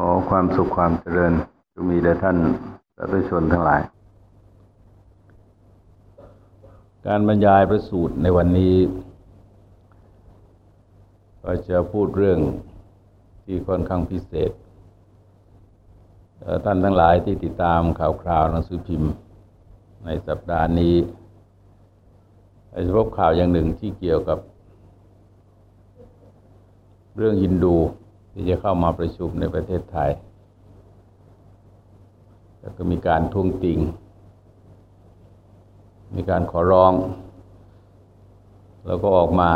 ขอความสุขความเจริญจะมีแด่ท่านสาธุชนทั้งหลาย การบรรยายประสูตรในวันนี้ ก็จะพูดเรื่องที่ค่อนข้างพิเศษ ท่านทั้งหลายที่ติดตามข่าวคราวหนังสือพิมพ์ในสัปดาห์นี้จะพบข่าวอย่างหนึ่งที่เกี่ยวกับ เรื่องฮินดู ที่จะเข้ามาประชุมในประเทศไทย แล้วก็มีการทวงติง มีการขอร้อง แล้วก็ออกมา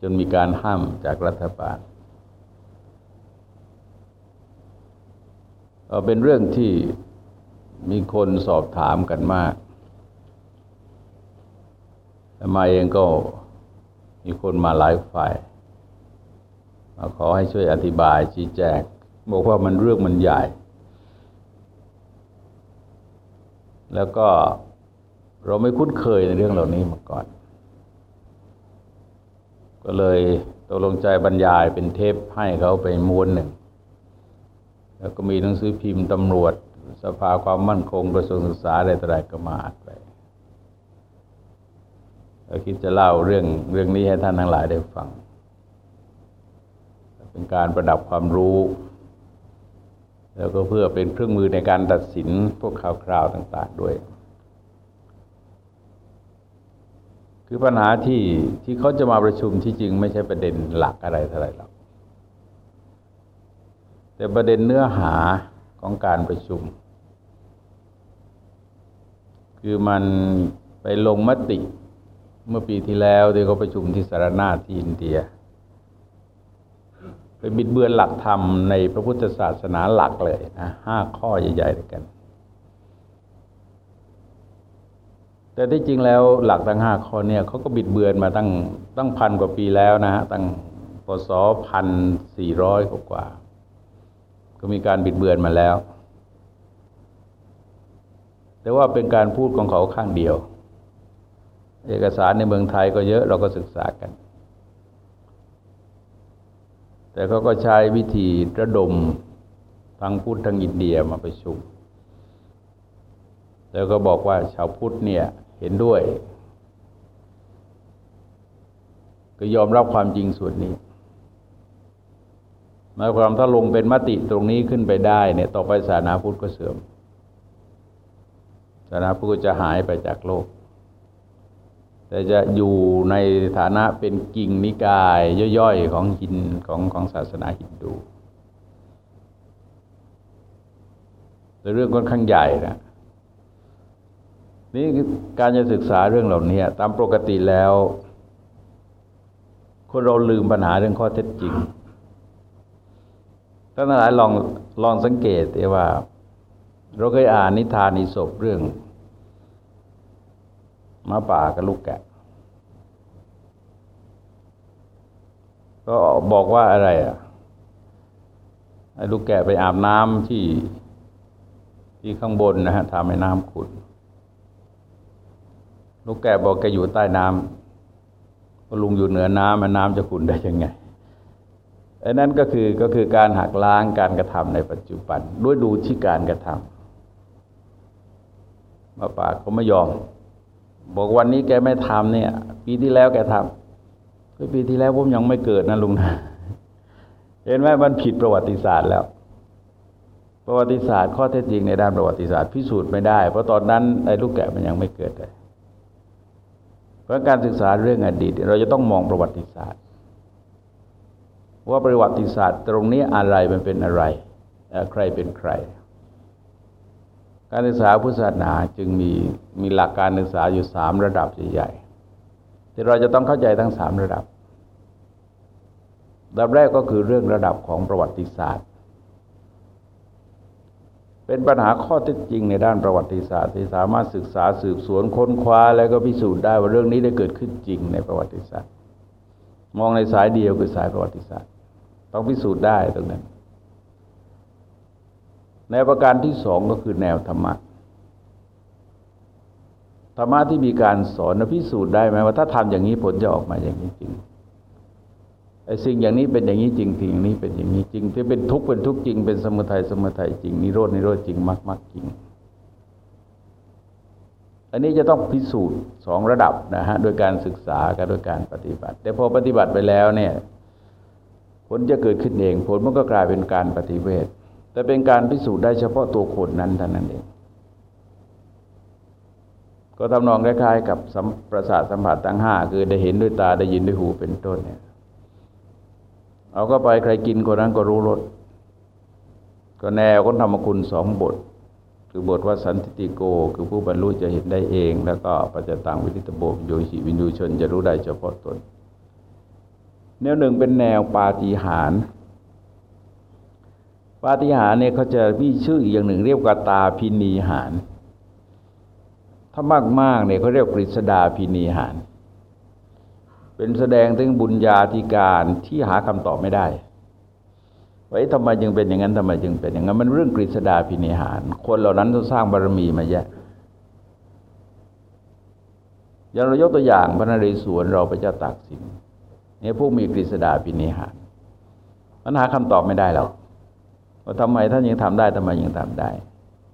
จนมีการห้ามจากรัฐบาลเป็นเรื่องที่มีคนสอบถามกันมากแต่มาเองก็มีคนมาหลายฝ่าย ขอให้ช่วยอธิบายชี้แจงบอกว่ามันเรื่องมันใหญ่ แล้วก็เราไม่คุ้นเคยในเรื่องเหล่านี้มาก่อน ก็เลยตกลงใจบรรยายเป็นเทปให้เขาไปม้วนหนึ่ง แล้วก็มีหนังสือพิมพ์ตำรวจ สภาความมั่นคงกระทรวงศึกษาอะไรต่ออะไรก็มาอ่านไปคิดจะเล่าเรื่องเรื่องนี้ให้ท่านทั้งหลายได้ฟัง เป็นการประดับความรู้ แล้วก็เพื่อเป็นเครื่องมือในการตัดสินพวกข่าวคราวต่าง ๆ ด้วย คือปัญหาที่ที่เขาจะมาประชุมที่จริงไม่ใช่ประเด็นหลักอะไรเท่าไหร่หรอกแต่ประเด็นเนื้อหาของการประชุม คือมันไปลงมติเมื่อปีที่แล้วที่เขาประชุมที่สารนาที่อินเดีย ไปบิดเบือนหลักธรรมในพระพุทธศาสนาหลักเลยนะห้าข้อใหญ่ๆด้วยกัน แต่ที่จริงแล้วหลักทั้งห้าข้อเนี่ยเขาก็บิดเบือนมาตั้งตั้งพันกว่าปีแล้วนะฮะตั้งพศพันสี่ร้อยกว่า ก็มีการบิดเบือนมาแล้ว แต่ว่าเป็นการพูดของเขาข้างเดียว เอกสารในเมืองไทยก็เยอะเราก็ศึกษากัน แต่เขาก็ใช้วิธีระดมทั้งพุทธทั้งอินเดียมาประชุม แล้วก็บอกว่าชาวพุทธเนี่ยเห็นด้วย ก็ยอมรับความจริงส่วนนี้หมายความถ้าลงเป็นมติตรงนี้ขึ้นไปได้เนี่ยต่อไปศาสนาพุทธก็เสื่อมศาสนาพุทธจะหายไปจากโลก แต่จะอยู่ในฐานะเป็นกิ่งนิกายย่อยๆของหินของของศาสนาฮินดูแต่เรื่องค่อนข้างใหญ่นะนี่การจะศึกษาเรื่องเหล่านี้ตามปกติแล้ว คนเราลืมปัญหาเรื่องข้อเท็จจริงท่านหลายลองลองสังเกตว่า เราเคยอ่านนิทานนิศพเรื่อง มาป่ากับลูกแกะ ก็บอกว่าอะไรอะไอ้ลูกแกะไปอาบน้ำที่ที่ข้างบนนะฮะทำให้น้ำขุ่นลูกแกะบอกแกอยู่ใต้น้ำลุงอยู่เหนือน้ำมันน้ำจะขุ่นได้ยังไงไอ้นั้นก็คือก็คือการหักล้างการกระทำในปัจจุบัน ด้วยดูที่การกระทำมาป่าเขาไม่ยอม บอกวันนี้แกไม่ทำเนี่ย ปีที่แล้วแกทำปีที่แล้วผมยังไม่เกิดนะลุงนะเห็นไหมมันผิดประวัติศาสตร์แล้ว ประวัติศาสตร์ข้อเท็จจริงในด้านประวัติศาสตร์พิสูจน์ไม่ได้ เพราะตอนนั้นไอ้ลูกแกะมันยังไม่เกิดเลยเพราะการศึกษาเรื่องอดีต เราจะต้องมองประวัติศาสตร์ว่าประวัติศาสตร์ตรงนี้อะไรมันเป็นอะไร ใครเป็นใคร การศึกษาพุทธศาสนาจึงมีมีหลักการศึกษาอยู่สามระดับใหญ่ๆที่เราจะต้องเข้าใจทั้งสามระดับระดับแรกก็คือเรื่องระดับของประวัติศาสตร์ เป็นปัญหาข้อเท็จจริงในด้านประวัติศาสตร์ที่สามารถศึกษาสืบสวนค้นคว้า แล้วก็พิสูจน์ได้ว่าเรื่องนี้ได้เกิดขึ้นจริงในประวัติศาสตร์ มองในสายเดียวคือสายประวัติศาสตร์ ต้องพิสูจน์ได้ตรงนั้น แนวประการที่สองก็คือแนวธรรมะธรรมะที่มีการสอนพิสูจน์ได้ไหมว่าถ้าทำอย่างนี้ผลจะออกมาอย่างนี้จริงไอ้สิ่งอย่างนี้เป็นอย่างนี้จริงสิ่งอย่างนี้เป็นอย่างนี้จริงที่เป็นทุกข์เป็นทุกข์จริงเป็นสมุทัยสมุทัยจริงนิโรดนิโรธจริงมรรคมรรคจริง อันนี้จะต้องพิสูจน์สองระดับนะฮะโดยการศึกษากับโดยการปฏิบัติ แต่พอปฏิบัติไปแล้วเนี่ย ผลจะเกิดขึ้นเอง ผลมันก็กลายเป็นการปฏิเวท แต่เป็นการพิสูจน์ได้เฉพาะตัวคนนั้นเท่านั้นเอง ก็ทำนองคล้ายๆ กับสัมประสาทสัมผัสทั้งห้าคือได้เห็นด้วยตาได้ยินด้วยหูเป็นต้นเนี่ยเอาก็ไปใครกินคนนั้นก็รู้รสก็แนวก็ธรรมคุณสองบท คือบทว่าสันติติโก คือผู้บรรลุจะเห็นได้เอง แล้วก็ปัจจตังวิริตโบโยชิวินยูชนจะรู้ได้เฉพาะตนแนวหนึ่งเป็นแนวปาฏิหาริย์ ปาฏิหาริย์เนี่ยเขาจะมีชื่ออีกอย่างหนึ่ง เรียกว่าตาพินีหาร ถ้ามากมากเนี่ยเขาเรียกกฤษดาพินีหาร เป็นแสดงถึงบุญญาธิการที่หาคำตอบไม่ได้ไว่าทำไมจึงเป็นอย่างนั้นทำไมจึงเป็นอย่างนั้น มันเรื่องกฤษดาพินิหาร คนเหล่านั้นต้องสร้างบารมีมาเยอะอย่างเรายกตัวอย่างพระนเรศวรเราไปเจ้าตากสินเนี่ยพวกมีกฤษดาพินิหารปัญหาคำตอบไม่ได้หรอก ว่าทำไมท่านยังทำได้ทำไมยังทำได้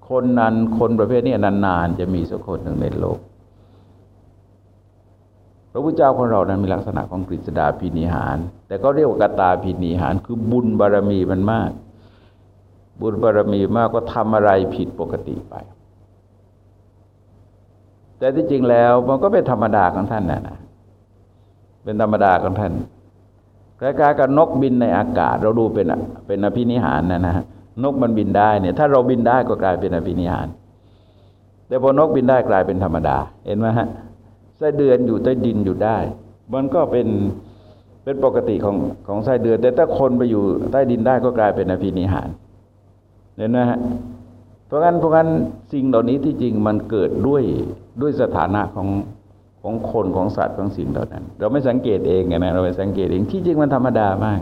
คนนั้นคนประเภทนี้นานๆจะมีสักคนหนึ่งในโลก พระพุทธเจ้าของเรานั้นมีลักษณะของกฤษดาพินิหาร แต่ก็เรียกว่ากตาพินิหาร คือบุญบารรมีมันมาก บุญบารรมีมากก็ทำอะไรผิดปกติไป แต่ที่จริงแล้วมันก็เป็นธรรมดาของท่านนะนะเป็นธรรมดาของท่าน คล้ายๆกับนกบินในอากาศ เราดูเป็นเป็นอภินิหารนะนะนกมันบินได้เนี่ยถ้าเราบินได้ก็กลายเป็นอภินิหาร แต่พอนกบินได้กลายเป็นธรรมดา เห็นไหมฮะไส้เดือนอยู่ใต้ดินอยู่ได้ มันก็เป็นเป็นปกติของของไส้เดือน แต่ถ้าคนไปอยู่ใต้ดินได้ก็กลายเป็นอภินิหารเห็นไหมฮะเพราะงั้นเพราะงั้นสิ่งเหล่านี้ที่จริงมันเกิดด้วยด้วยสถานะของ ของคนของสัตว์ของสิ่งเหล่านั้น เราไม่สังเกตเองนะเราไม่สังเกตเองที่จริงมันธรรมดามาก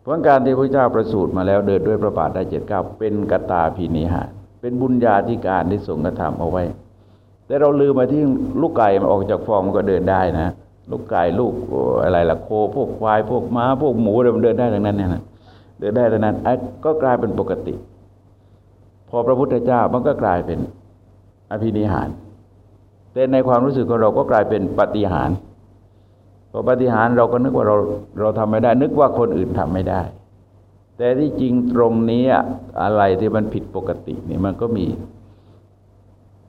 เพราะการที่พระเจ้าประสูติมาแล้วเดินด้วยพระบาทได้เจ็ดเก้าเป็นกตาพินิหาร เป็นบุญญาธิการที่ทรงกระทำเอาไว้ แต่เราลืมมาที่ลูกไก่มันออกจากฟองมันก็เดินได้นะ ลูกไก่ลูกอะไรล่ะโค พวกควายพวกม้า พวกหมูมันเดินได้ทั้งนั้นเนี่ยนะเดินได้ทั้งนั้นก็กลายเป็นปกติ พอพระพุทธเจ้ามันก็กลายเป็นอภินิหาร แต่ในความรู้สึกของเราก็กลายเป็นปฏิหารพอปฏิหารเราก็นึกว่าเราเราทำไม่ได้ นึกว่าคนอื่นทำไม่ได้ แต่ที่จริงตรงนี้อะไรที่มันผิดปกตินี่มันก็มี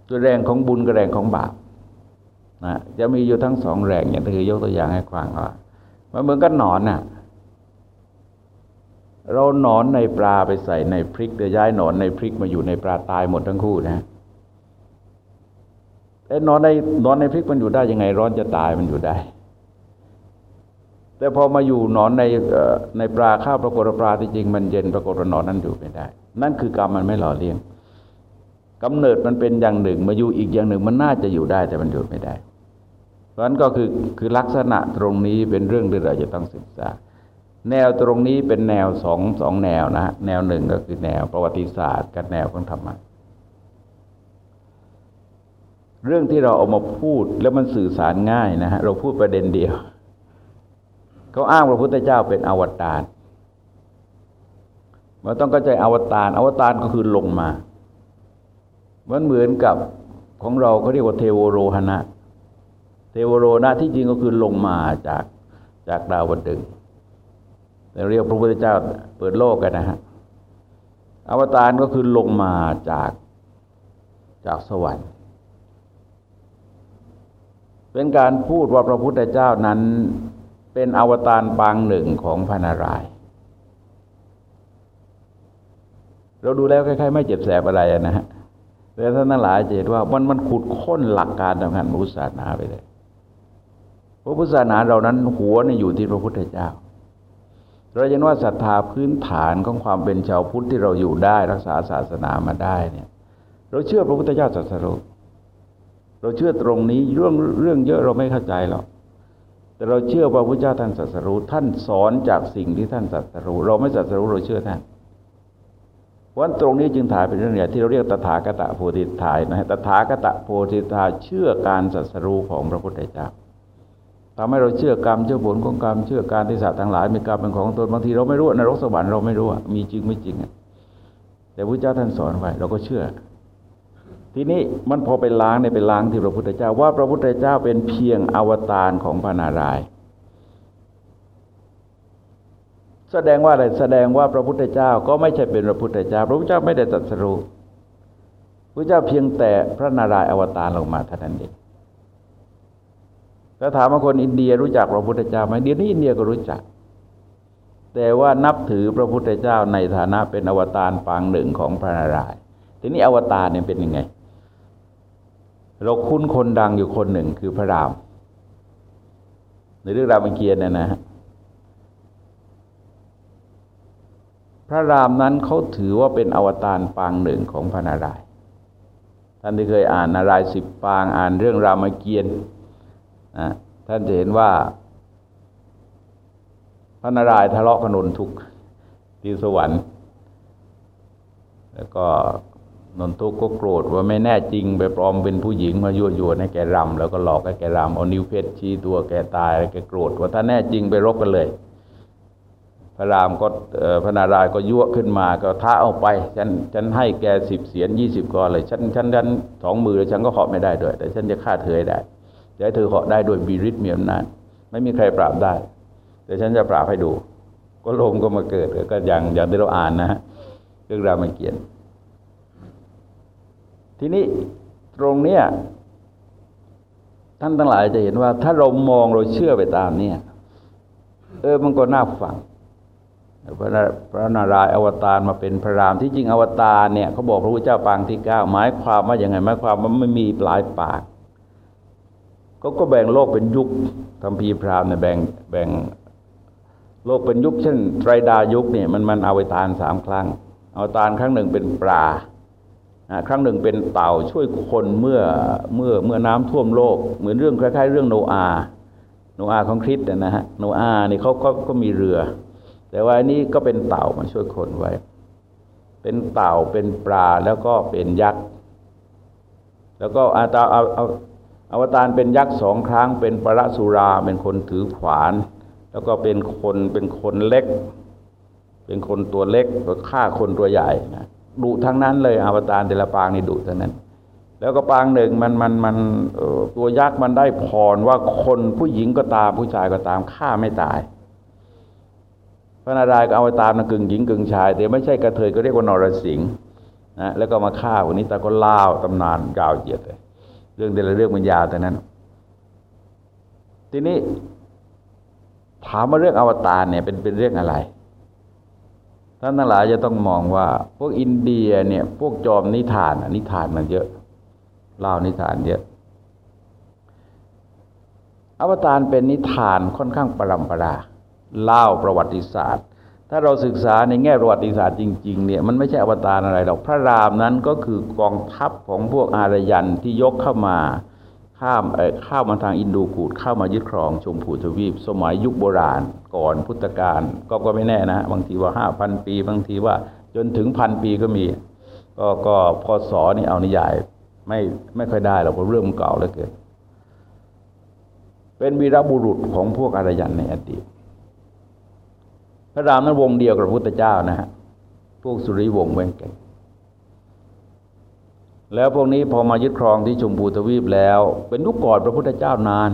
ตัวแรงของบุญกับแรงของบาปนะจะมีอยู่ทั้งสองแรงอย่างที่ยกตัวอย่างให้ฟังว่ามันเหมือนกับหนอนน่ะเราหนอนในปลาไปใส่ในพริกจะย้ายหนอนในพริกมาอยู่ในปลาตายหมดทั้งคู่นะ นอนในนอนในพริกมันอยู่ได้ยังไง ร้อนจะตายมันอยู่ได้ แต่พอมาอยู่นอนในในปลาข้าวปรากฏปลาที่จริงมันเย็นปรากฏนอนนั้นอยู่ไม่ได้ นั่นคือกรรมมันไม่หล่อเลี้ยงกำเนิดมันเป็นอย่างหนึ่ง มาอยู่อีกอย่างหนึ่งมันน่าจะอยู่ได้แต่มันอยู่ไม่ได้เพราะนั้นก็คือคือลักษณะตรงนี้เป็นเรื่องที่เราจะต้องศึกษา แนวตรงนี้เป็นแนวสองสองแนวนะแนวหนึ่งก็คือแนวประวัติศาสตร์ กับแนวของธรรมะ เรื่องที่เราเอามาพูดแล้วมันสื่อสารง่ายนะฮะเราพูดประเด็นเดียวเขาอ้างพระพุทธเจ้าเป็นอวตารมันต้องเข้าใจอวตารอวตารก็คือลงมามันเหมือนกับของเราเขาเรียกว่าเทวโรหณะ เทวโรนะที่จริงก็คือลงมาจากจากดาวดึงแต่เรียกพระพุทธเจ้าเปิดโลกกันนะฮะอวตารก็คือลงมาจากจากสวรรค์ เป็นการพูดว่าพระพุทธเจ้านั้นเป็นอวตารปางหนึ่งของพระนารายเราดูแล้วคล้ายๆไม่เจ็บแสบอะไรนะฮะแต่ท่านทั้งหลายจะเห็นว่ามันมันขุดค้นหลักการทางการพุทธศาสนาไปเลยพระพุทธศาสนาเรานั้นหัวเนี่ยอยู่ที่พระพุทธเจ้า เราเห็นว่าศรัทธาพื้นฐานของความเป็นชาวพุทธที่เราอยู่ได้รักษาศาสนามาได้เนี่ย เราเชื่อพระพุทธเจ้าสัสรุ เราเชื่อตรงนี้เรื่องเรื่องเยอะเราไม่เข้าใจหรอกแต่เราเชื่อว่าพระเจ้าท่านสัสรู้ท่านสอนจากสิ่งที่ท่านสัสรู้เราไม่สัสรู้เราเชื่อท่านวันตรงนี้จึงถ่ายเป็นเรื่องใหญ่ที่เราเรียกตถาคตโพธิถ่ายนะฮะตถาคตโพธิทาเชื่อการสัสรู้ของพระพุทธเจ้าทำให้เราเชื่อกรรมเชื่อผลของกรรมเชื่อการที่สัตว์ทั้งหลายมีกรรมเป็นของตนบางทีเราไม่รู้นรกสวรรค์เราไม่รู้มีจริงไม่จริงแต่พระเจ้าท่านสอนไว้เราก็เชื่อ ทีนี้มันพอไปล้างในไปล้างที่พระพุทธเจ้าว่าพระพุทธเจ้าเป็นเพียงอวตารของพระนารายณ์แสดงว่าอะไรแสดงว่าพระพุทธเจ้าก็ไม่ใช่เป็นพระพุทธเจ้า พระพุทธเจ้าไม่ได้ตรัสรู้พระเจ้าเพียงแต่พระนารายณ์อวตารลงมาเท่านั้นเองถ้าถามว่าคนอินเดียรู้จักพระพุทธเจ้าไหมเดี๋ยวนี้อินเดียก็รู้จัก แต่ว่านับถือพระพุทธเจ้าในฐานะเป็นอวตารปางหนึ่งของพระนารายณ์ทีนี้อวตารเนี่ยเป็นยังไง เราคุ้นคนดังอยู่คนหนึ่งคือพระราม ในเรื่องรามเกียรติเนี่ยนะฮะพระรามนั้นเขาถือว่าเป็นอวตารปางหนึ่งของพระนารายณ์ท่านที่เคยอ่านนารายสิบปางอ่านเรื่องรามเกียรตินะท่านจะเห็นว่า พระนารายณ์ทะเลาะกนนทุกที่สวรรค์ แล้วก็ นนทุกก็โกรธว่าไม่แน่จริงไปปลอมเป็นผู้หญิงมายั่วยวนให้แกรำแล้วก็หลอกให้แกรำเอานิ้วเพชรชี้ตัวแกตายแล้วแกโกรธว่าถ้าแน่จริงไปรบกันเลย พระรามก็พระนารายก็ยั่วขึ้นมาก็ท้าเอาไปฉันฉันให้แกสิบเสียนยี่สิบกอเลยฉันฉันฉันสองมือฉันก็เหาะไม่ได้ด้วยแต่ฉันจะฆ่าเธอได้จะให้เธอเหาะได้ด้วยบีริษมีอำนาจไม่มีใครปราบได้ แต่ฉันจะปราบให้ดู ก็ลมก็มาเกิดก็อย่างอย่างที่เราอ่านนะฮะเรื่องรามเกียรติ ทีนี้ตรงเนี้ยท่านทั้งหลายจะเห็นว่า ถ้าเรามองเราเชื่อไปตามเนี่ยเออมันก็น่าฟังพระพระนารายณ์อวตารมาเป็นพระรามที่จริงอวตารเนี่ยเขาบอกพระพุทธเจ้าปางที่เก้าหมายความว่าอย่างไงหมายความว่าไม่มีปลายปากก็ก็แบ่งโลกเป็นยุคทำพีพรามเนี่ยแบ่งแบ่งโลกเป็นยุคเช่นไตรดายุคเนี่ยมันมันอวตารสามครั้งอวตารครั้งหนึ่งเป็นปลา ครั้งหนึ่งเป็นเต่าช่วยคนเมื่อเมื่อเมื่อน้ำท่วมโลก เหมือนเรื่องคล้ายๆ เรื่องโนอา โนอาของคริสต์นะฮะ โนอานี่เขาก็ก็มีเรือ แต่ว่าอันนี้ก็เป็นเต่ามาช่วยคนไว้ เป็นเต่าเป็นปลาแล้วก็เป็นยักษ์ แล้วก็อาตาเอาเอาอวตารเป็นยักษ์สองครั้ง เป็นปรสุราเป็นคนถือขวาน แล้วก็เป็นคนเป็นคนเล็ก เป็นคนตัวเล็กก็ฆ่าคนตัวใหญ่นะ ดุทั้งนั้นเลยอวตารแต่ละปางนี่ดุทั้งนั้น แล้วก็ปางหนึ่งมันมันมันตัวยักษ์มันได้พรว่าคนผู้หญิงก็ตามผู้ชายก็ตามฆ่าไม่ตาย พระนารายณ์ก็อวตารนะกึ่งหญิงกึ่งชาย แต่ไม่ใช่กระเทยก็เรียกว่านรสิงห์นะแล้วก็มาฆ่าคนนี้แต่ก็เล่าตำนานยาวเหยียดเลยเรื่องแต่ละเรื่องมันยาวแต่นั้น ทีนี้ถามว่าเรื่องอวตารเนี่ยเป็นเป็นเรื่องอะไร ท่านทั้งหลายจะต้องมองว่า พวกอินเดียเนี่ยพวกจอมนิทานนิทานมันเยอะเล่านิทานเยอะ อวตารเป็นนิทานค่อนข้างปรำปราเล่าประวัติศาสตร์ ถ้าเราศึกษาในแง่ประวัติศาสตร์จริงๆเนี่ยมันไม่ใช่อวตารอะไรหรอกพระรามนั้นก็คือกองทัพของพวกอารยันที่ยกเข้ามา ข้ามเออข้ามาทางอินโดกูดเข้ามายึดครองชมพูทวีป สมัยยุคโบราณก่อนพุทธกาลก็ก็ไม่แน่นะ บางทีว่าห้าพันปี บางทีว่าจนถึงพันปีก็มี ก็ก็พอสอนี่เอานิยาย ไม่ไม่ค่อยได้หรอกเพราะเรื่องมันเก่าเหลือเกินเป็นวีรบุรุษของพวกอารยันในอดีตพระรามนั้นวงเดียวกับพระพุทธเจ้านะฮะพวกสุริวงศ์เวงเก่ง แล้วพวกนี้พอมายึดครองที่ชมพูทวีปแล้ว เป็นยุคก่อนพระพุทธเจ้านาน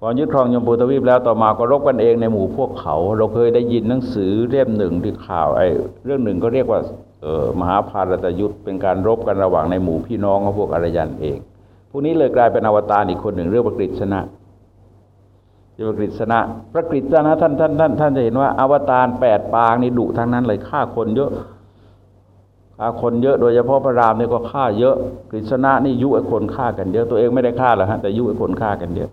พอยึดครองชมพูทวีปแล้วต่อมาก็รบกันเองในหมู่พวกเขา เราเคยได้ยินหนังสือเล่มหนึ่งที่ข่าวไอ้เรื่องหนึ่งก็เรียกว่าออมหาภารตยุทธเป็นการรบกันระหว่างในหมู่พี่น้องของพวกอารยันเอง พวกนี้เลยกลายเป็นอวตารอีกคนหนึ่งเรื่องปกฤษชนะเรียกว่ากฤษณะพระกฤษณะท่านท่านท่านท่านจะเห็นว่าอวตารแปดปางนี่ดุทั้งนั้นเลยฆ่าคนเยอะ ฆ่าคนเยอะโดยเฉพาะพระรามนี่ก็ฆ่าเยอะกฤษณะนี่ยุไอ้คนฆ่ากันเยอะตัวเองไม่ได้ฆ่าหรอกฮะแต่ยุไอ้คนฆ่ากันเยอะ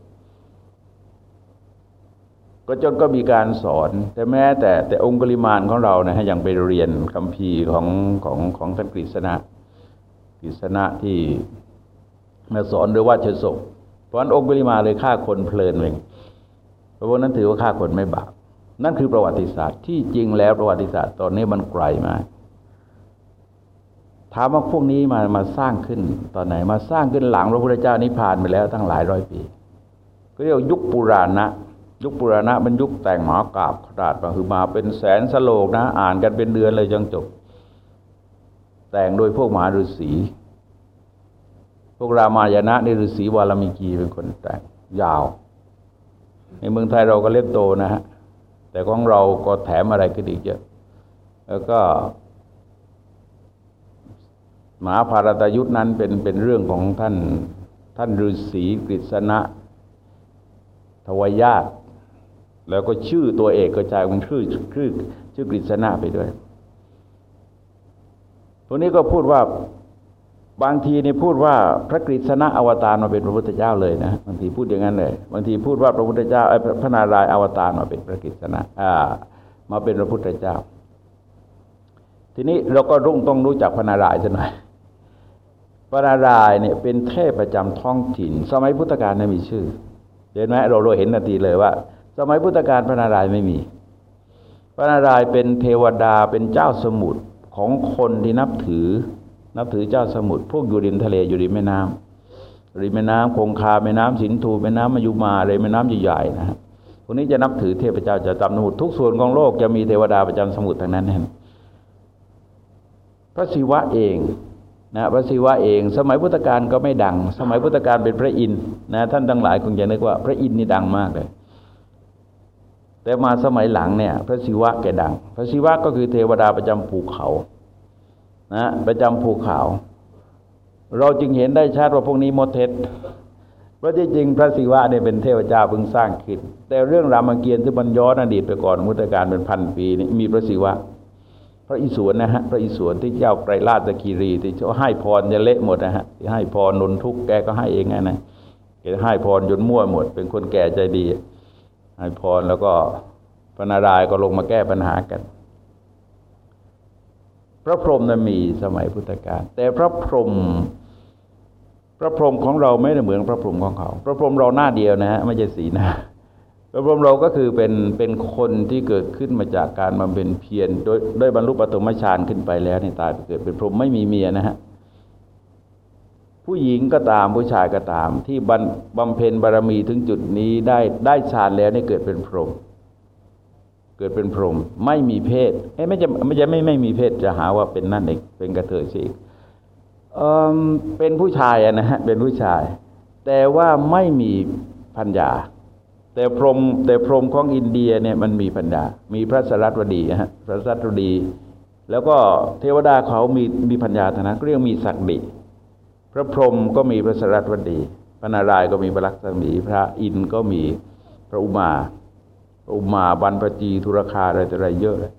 ก็จนก็มีการสอน แต่แม้แต่แต่องค์กริมานของเรานะฮะอยังไปเรียนคำพีของของของท่านกฤษณะกฤษณะที่มาสอนโดยว่าเชศกเพราะนั้นองค์กริมาเลยฆ่าคนเพลินเองพราะนั้นถือว่าฆ่าคนไม่บาปนั่นคือประวัติศาสตร์ที่จริงแล้วประวัติศาสตร์ตอนนี้มันไกลมาก ถามว่าพวกนี้มามาสร้างขึ้นตอนไหน มาสร้างขึ้นหลังพระพุทธเจ้านิพพานไปแล้วตั้งหลายร้อยปี ก็เรียกยุคปุราณะยุคปุราณะมันยุคแต่งหมากราบขนาดมาคือมาเป็นแสนสโลกนะ อ่านกันเป็นเดือนเลยจนจบ แต่งโดยพวกมหาฤาษีพวกรามายณะในฤาษีวาลามิกีเป็นคนแต่งยาว ในเมืองไทยเราก็เล่มโตนะฮะแต่ของเราก็แถมอะไรก็ดีเยอะแล้วก็ มหาภารตยุทธนั้นเป็นเป็นเรื่องของท่านท่านฤาษีกฤษณะ ทวยาตแล้วก็ชื่อตัวเอกก็จายมันชื่อชื่อชื่อกฤษณะไปด้วยตัวนี้ก็พูดว่าบางทีนี่พูดว่าพระกฤษณะอวตารมาเป็นพระพุทธเจ้าเลยนะบางทีพูดอย่างนั้นเลย บางทีพูดว่าพระพุทธเจ้าพระนารายณ์อวตารมาเป็นพระกฤษณะอ่ามาเป็นพระพุทธเจ้า ทีนี้เราก็รุ่งต้องรู้จักพระนารายณ์ซะหน่อย พระนารายณ์เนี่ยเป็นเทพประจำท้องถิ่น สมัยพุทธกาลไม่มีชื่อเห็นไหมเราเราเห็นนาทีเลยว่า สมัยพุทธกาลพระนารายณ์ไม่มี พระนารายณ์เป็นเทวดาเป็นเจ้าสมุทรของคนที่นับถือ นับถือเจ้าสมุทรพวกอยู่ริมทะเลอยู่ริมแม่น้ำริมแม่น้ำคงคาแม่น้ำสินธุแม่น้ำมายุมาอะไรแม่น้ำใหญ่ๆนะฮะพวกนี้จะนับถือเทพเจ้าจะจำสมุทรทุกส่วนของโลกจะมีเทวดาประจำสมุทรทั้งนั้นเองพระศิวะเอง นะพระศิวะเอง สมัยพุทธกาลก็ไม่ดัง สมัยพุทธกาลเป็นพระอินทร์นะท่านทั้งหลายคงจะนึกว่าพระอินทร์นี่ดังมากเลย แต่มาสมัยหลังเนี่ยพระศิวะแกดัง พระศิวะก็คือเทวดาประจำภูเขานะประจำภูเขา เราจึงเห็นได้ชัดว่าพวกนี้มดเท็จเพราะที่จริงพระศิวะเนี่ยเป็นเทพเจ้าเพิ่งสร้างขึ้นแต่เรื่องรามเกียรติ์ที่บรรย้อนอดีตไปก่อนมุตการเป็นพันปีนี่มีพระศิวะ ระอิศวรนะฮะพระอิศวรที่เจ้าไกรราชกีรีที่เขาให้พรจะเละหมดนะฮะที่ให้พรนนทุกแกก็ให้เองไงนะแกให้พรจนมั่วหมด เป็นคนแก่ใจดี ให้พรแล้วก็พระนารายณ์ก็ลงมาแก้ปัญหากัน พระพรหมนั้นมีสมัยพุทธกาลแต่พระพรหมพระพรหมของเราไม่ได้เหมือนพระพรหมของเขา พระพรหมเราหน้าเดียวนะฮะไม่ใช่สีหน้า พระพรมเราก็คือเป็นเป็นคนที่เกิดขึ้นมาจากการมาเป็นเพียรโดยด้วยบรรลุปฐมฌานขึ้นไปแล้วในตายไปเกิดเป็นพรหมไม่มีเมียนะฮะผู้หญิงก็ตามผู้ชายก็ตาม ที่บำเพ็ญบารมีถึงจุดนี้ได้ได้ฌานแล้วนี่เกิดเป็นพรหมเกิดเป็นพรหมไม่มีเพศเอ้ไม่จะไม่จะไม่ไม่มีเพศจะหาว่าเป็นนั่นเองเป็นกระเทยสิเออเป็นผู้ชายนะฮะเป็นผู้ชาย แต่ว่าไม่มีพัญญา แต่พรมแต่พรมของอินเดียเนี่ยมันมีพัญญามีพระสรัตวดีฮะพระสรัตวดี แล้วก็เทวดาเขามีมีพัญญาธนะเรียกมีศักดิพระพรหมก็มีพระสรัตวดี พระนารายก็มีพระลักษมี พระอินก็มีพระอุมาอุมาบันปจีธุรคาอะไรต่อะไรเยอะเลย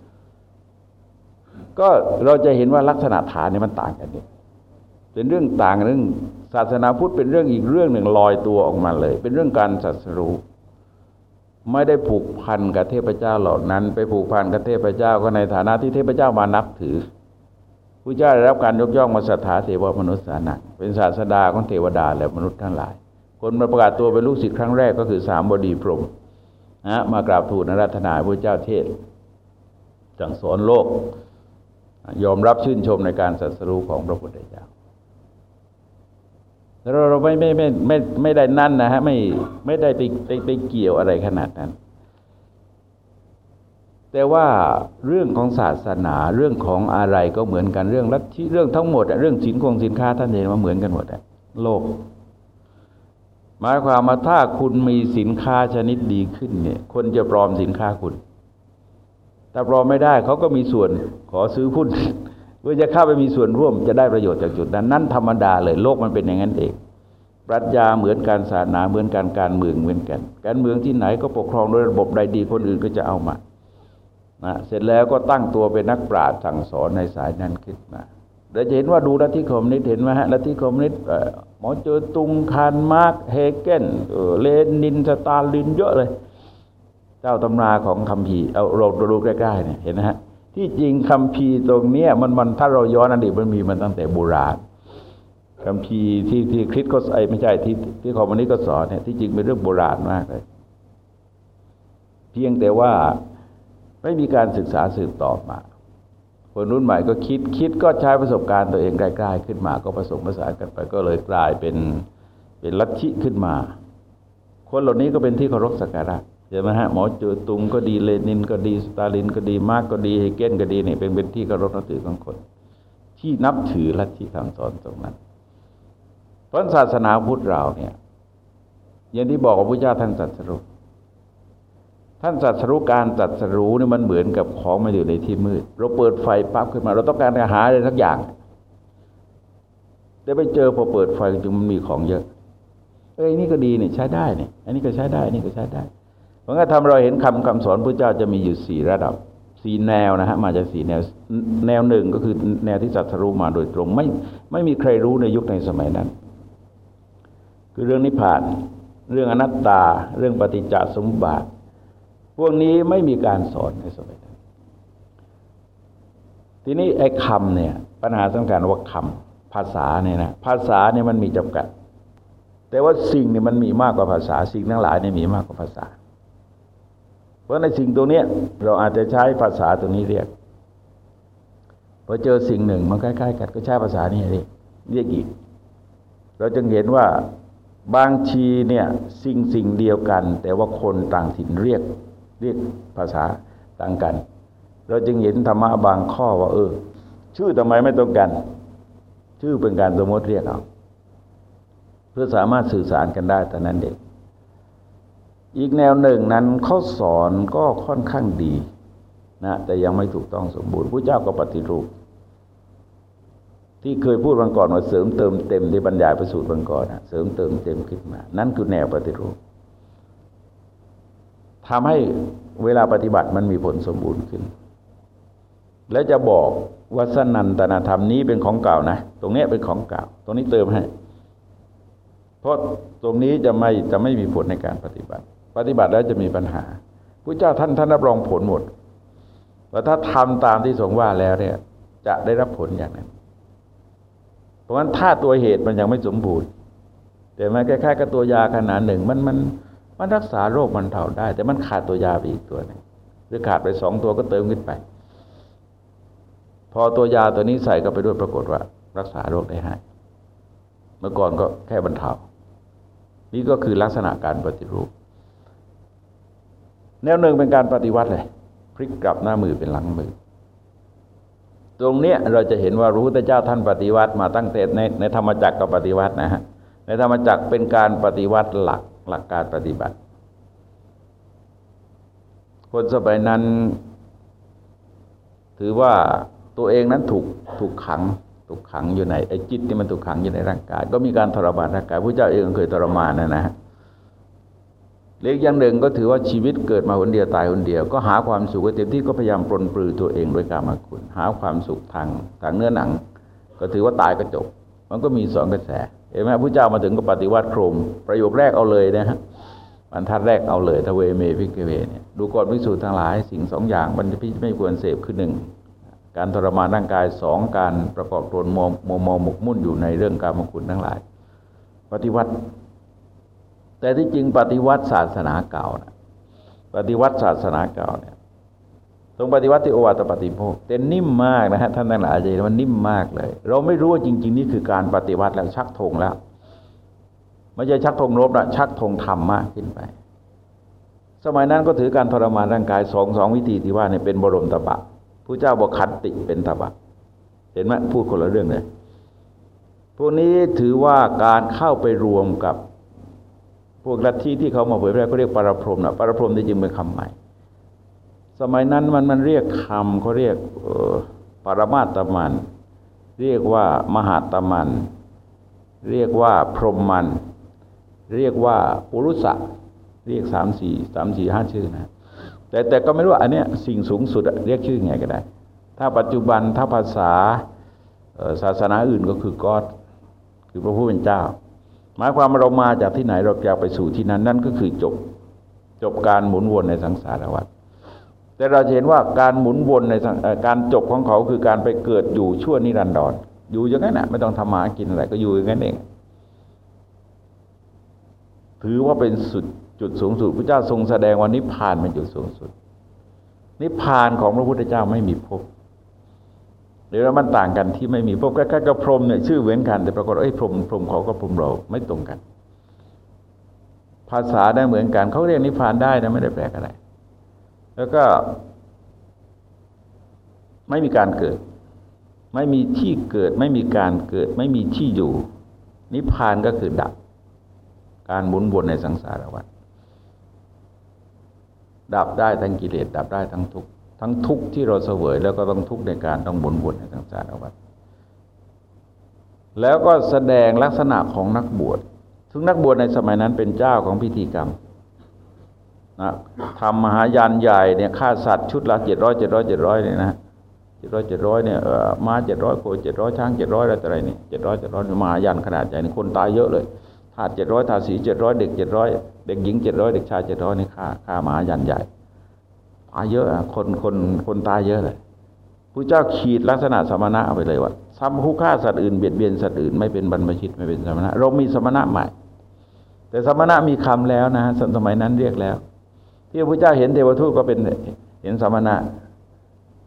ก็เราจะเห็นว่าลักษณะฐานเนี่ยมันต่างกันเนี่ยเป็นเรื่องต่างเรื่องศาสนาพุทธเป็นเรื่องอีกเรื่องหนึ่งลอยตัวออกมาเลย เป็นเรื่องการศัสรู ไม่ได้ผูกพันกับเทพเจ้าเหล่านั้น ไปผูกพันกับเทพเจ้าก็ในฐานะที่เทพเจ้ามานับถือพระเจ้าได้รับการยกย่องมาศรัทธาเทวมนุษย์สานักเป็นศาสดาของเทวดาและมนุษย์ทั้งหลาย คนมาประกาศตัวเป็นลูกศิษย์ครั้งแรกก็คือสามบดีพรมนะมากราบทูลนรัตนาพระเจ้าเทศจังสอนโลก ยอมรับชื่นชมในการสัสรู้ของพระพุทธเจ้า เราเราไม่ไม่ไม่ไม่ไม่ได้นั่นนะฮะไม่ไม่ได้ไปไปไปเกี่ยวอะไรขนาดนั้น แต่ว่าเรื่องของศาสนาเรื่องของอะไรก็เหมือนกันเรื่องลัทธิเรื่องทั้งหมด เรื่องสินคงสินค้าท่านเห็นว่าเหมือนกันหมดโลกหมายความว่าถ้าคุณมีสินค้าชนิดดีขึ้นเนี่ย คนจะปลอมสินค้าคุณถ้าปลอมไม่ได้เขาก็มีส่วนขอซื้อหุ้น เพื่อจะเข้าไปมีส่วนร่วมจะได้ประโยชน์จากจุดนั้น นั่นธรรมดาเลยโลกมันเป็นอย่างนั้นเองปรัชญาเหมือนการศาสนาเหมือนการการเมืองเหมือนกัน การเมืองที่ไหนก็ปกครองโดยระบบใดดีคนอื่นก็จะเอามานะเสร็จแล้วก็ตั้งตัวเป็นนักปราชญ์สั่งสอนในสายนั้นขึ้นมาเราจะเห็นว่าดูลัทธิคอมมิวนิสต์เห็นไหมฮะลัทธิคอมมิวนิสต์เหมาเจ๋อตุงคาร์ลมาร์กซ์เฮเกลเลนินสตาลินเยอะเลย เจ้าตำราของคัมภีร์เอาเราดูใกล้ๆเนี่ยเห็นนะฮะ ที่จริงคัมภีร์ตรงเนี้ยมันมันถ้าเราย้อนอดีตมันมีมันตั้งแต่โบราณคัมภีร์ที่ที่คริสก็ไอไม่ใช่ที่ที่คอมมิวนิสต์ก็สอนเนี่ยที่จริงเป็นเรื่องโบราณมากเลย เพียงแต่ว่าไม่มีการศึกษาสืบต่อมา คนรุ่นใหม่ก็คิดคิดก็ใช้ประสบการณ์ตัวเองใกล้ๆขึ้นมา ก็ผสมผสานกันไปก็เลยกลายเป็นเป็นลัทธิขึ้นมา คนเหล่านี้ก็เป็นที่เคารพสักการะ ใช่ไหมฮะเหมาเจ๋อตุงก็ดีเลนินก็ดีสตาลินก็ดีมาร์กซ์ก็ดีเฮเกลก็ดีเนี่ยเป็นเป็นที่เคารพนับถือของคน ที่นับถือลัทธิคำสอนตรงนั้นเพราะศาสนาพุทธเราเนี่ยอย่างที่บอกว่าพระเจ้าท่านตรัสรู้ท่านตรัสรู้การตรัสรู้นี่มันเหมือนกับของมาอยู่ในที่มืด เราเปิดไฟปั๊บขึ้นมา เราต้องการหาอะไรสักอย่างได้ไปเจอพอเปิดไฟจึงมันมีของเยอะเอ้ยนี่ก็ดีเนี่ยใช้ได้เนี่ยอันนี้ก็ใช้ได้นี่ก็ใช้ได้ เพราะงั้นทำเราเห็นคำคำสอนพระเจ้าจะมีอยู่สี่ระดับสี่แนวนะฮะมาจากสี่แนวแนวหนึ่งก็คือแนวที่ตรัสรู้มาโดยตรง ไม่ไม่มีใครรู้ในยุคในสมัยนั้น คือเรื่องนิพพาน เรื่องอนัตตา เรื่องปฏิจจสมุปบาทพวกนี้ไม่มีการสอนในสมัยนั้น ทีนี้ไอ้คำเนี่ย ปัญหาสำคัญว่าคำภาษาเนี่ยนะภาษาเนี่ยมันมีจำกัด แต่ว่าสิ่งเนี่ยมันมีมากกว่าภาษา สิ่งทั้งหลายเนี่ยมีมากกว่าภาษา เพราะในสิ่งตรงนี้เราอาจจะใช้ภาษาตรงนี้เรียกพอเจอสิ่งหนึ่งมันใกล้ๆกันก็ใช้ภาษานี้เรียกเรียกอีก เราจึงเห็นว่าบางทีเนี่ยสิ่งสิ่งเดียวกัน แต่ว่าคนต่างถิ่นเรียกเรียกภาษาต่างกัน เราจึงเห็นธรรมะบางข้อว่า เออ ชื่อทำไมไม่ตรงกัน ชื่อเป็นการสมมติเรียกเอาเพื่อสามารถสื่อสารกันได้แต่นั้นเอง อีกแนวหนึ่งนั้นเขาสอนก็ค่อนข้างดีนะแต่ยังไม่ถูกต้องสมบูรณ์พระเจ้าก็ปฏิรูป ที่เคยพูดวันก่อนว่าเสริมเติมเต็มที่บรรยายประสูตรวันก่อนเสริมเติมเต็มขึ้นมา นั่นคือแนวปฏิรูปทำให้เวลาปฏิบัติมันมีผลสมบูรณ์ขึ้น และจะบอกว่าสนันตนาธรรมนี้เป็นของเก่านะ ตรงนี้เป็นของเก่า ตรงนี้เติมให้ เพราะตรงนี้จะไม่จะไม่มีผลในการปฏิบัติ ปฏิบัติแล้วจะมีปัญหาพระเจ้าท่านท่านรับรองผลหมดว่าถ้าทำตามที่ทรงว่าแล้วเนี่ย จะได้รับผลอย่างนั้น เพราะฉะนั้นถ้าตัวเหตุมันยังไม่สมบูรณ์ แต่มันคล้ายๆกับตัวยาขนาดหนึ่ง มันมันมันรักษาโรคมันเท่าได้ แต่มันขาดตัวยาไปอีกตัวหนึ่งหรือขาดไปสองตัวก็เติมขึ้นไป พอตัวยาตัวนี้ใส่ก็ไปด้วยปรากฏว่า รักษาโรคได้ให้เมื่อก่อนก็แค่บรรเทานี่ก็คือลักษณะการปฏิรูป แนวหนึ่งเป็นการปฏิวัติเลยพลิกกลับหน้ามือเป็นหลังมือ ตรงเนี้ยเราจะเห็นว่ารู้แต่เจ้าท่านปฏิวัติมาตั้งแต่ในในธรรมจักรก็ปฏิวัตินะฮะในธรรมจักรเป็นการปฏิวัติหลักหลักการปฏิบัติ คนสมัยนั้น ถือว่าตัวเองนั้นถูกถูกขังถูกขังอยู่ในไอ้จิตที่มันถูกขังอยู่ในร่างกาย ก็มีการทรมานร่างกายพระเจ้าเองเคยทรมานนะนะ เล็กอย่างหนึ่งก็ถือว่าชีวิตเกิดมาคนเดียวตายคนเดียว ก็หาความสุขเต็มที่ก็พยายามปลนปลือตัวเองด้วยการมาคุณ หาความสุขทางทางเนื้อหนัง ก็ถือว่าตายก็จบ มันก็มีสองกระแสเห็นไหมพระเจ้ามาถึงก็ปฏิวัติโครม ประโยคแรกเอาเลยนะฮะบรรทัดแรกเอาเลยทเวเมพิกเวเนี่ยดูก่อนพิสูจน์ทั้งหลายสิ่งสองอย่างบรรพิไม่ควรเสพคือหนึ่งการทรมานร่างกายสองการประกอบตนมมมหมกมุ่นอยู่ในเรื่องการมคุณทั้งหลาย ปฏิวัติ แต่ที่จริงปฏิวัติศาสนาเก่านะปฏิวัติศาสนาเก่าเนี่ยตรงปฏิวัติโอวาตปฏิโภคแต่นิ่มมากนะฮะท่านทั้งหลายใจมันนิ่มมากเลย เราไม่รู้ว่าจริง ๆ นี่คือการปฏิวัติแล้วชักธงแล้วไม่ใช่ชักธงรบนะชักธงธรรมมากขึ้นไป สมัยนั้นก็ถือการทรมานร่างกายสองสองวิธีที่ว่าเนี่ยเป็นบรมตบะผู้เจ้าบอกขันติเป็นตบะ เห็นไหมพูดคนละเรื่องเลยพวกนี้ถือว่าการเข้าไปรวมกับ พวกลัทธิที่เขามาเผยแพร่เขาเรียกปรพรมนะปรพรมที่จริงเป็นคำใหม่ สมัยนั้นมันมันเรียกคำเขาเรียกปรมาตมัน เรียกว่ามหาตมัน เรียกว่าพรหมมัน เรียกว่าปุรุษะเรียกสามสี่สามสี่ห้าชื่อนะแต่แต่ก็ไม่รู้อันเนี้ยสิ่งสูงสุดเรียกชื่อไงก็ได้ ถ้าปัจจุบันถ้าภาษาศาสนาอื่นก็คือกอดคือพระผู้เป็นเจ้า หมายความว่าเรามาจากที่ไหนเราจะไปสู่ที่นั้นนั่นก็คือจบจบการหมุนวนในสังสารวัฏแต่เราเห็นว่าการหมุนวนในการจบของเขาคือการไปเกิดอยู่ชั่วนิรันดรอยู่อย่างนั้นนะไม่ต้องทำมากินอะไรก็อยู่อย่างนั้นเอง ถือว่าเป็นสุดจุดสูงสุดพระเจ้าทรงแสดงว่านิพพานเป็นจุดสูงสุด นิพพานของพระพุทธเจ้าไม่มีภพ ดี๋ยวมันต่างกันที่ไม่มีพวกใกล้ๆกับพรมเนี่ยชื่อเหมือนกัน แต่ปรากฏเอ้ยพรมพรมเขาก็พรมเราไม่ตรงกัน ภาษาได้เหมือนกันเขาเรียกนิพพานได้นะไม่ได้แปลกอะไร แล้วก็ ไม่มีการเกิด ไม่มีที่เกิด ไม่มีการเกิด ไม่มีที่อยู่ นิพพานก็คือดับ การหมุนวนในสังสารวัฏดับได้ทั้งกิเลสดับได้ทั้งทุกข์ ทั้งทุกข์ที่เราเสวย แล้วก็ต้องทุกข์ในการต้องบนบนในสังสารวัฏแล้วก็แสดงลักษณะของนักบวชซึ่งนักบวชในสมัยนั้นเป็นเจ้าของพิธีกรรมนะทำมหายานใหญ่เนี่ยฆ่าสัตว์ชุดละเจ็ดร้อยเจ็ดร้อยเจ็ดร้อยเนี่ยนะเจ็ดร้อยเจ็ดร้อยเนี่ยมาเจ็ดร้อยโคเจ็ดร้อยช้างเจ็ดร้อยอะไรเนี่ยเจ็ดร้อยเจ็ดร้อยมหายานขนาดใหญ่นี่คนตายเยอะเลยถาดเจ็ดร้อยถาดสีเจ็ดร้อยเด็กเจ็ดร้อยเด็กหญิงเจ็ดร้อยเด็กชายเจ็ดร้อยนี่ฆ่าฆ่ามหายานใหญ่ ตายเยอะคนคนคนตายเยอะเลยพระเจ้าขีดลักษณะสมณะเอาไปเลยว่าซ้ำผู้ฆ่าสัตว์อื่นเบียดเบียนสัตว์อื่นไม่เป็นบรรพชิตไม่เป็นสมณะ เรามีสมณะใหม่ แต่สมณะมีคำแล้วนะสมัยนั้นเรียกแล้ว ที่พระเจ้าเห็นเทวทูตก็เป็นเห็นสมณะ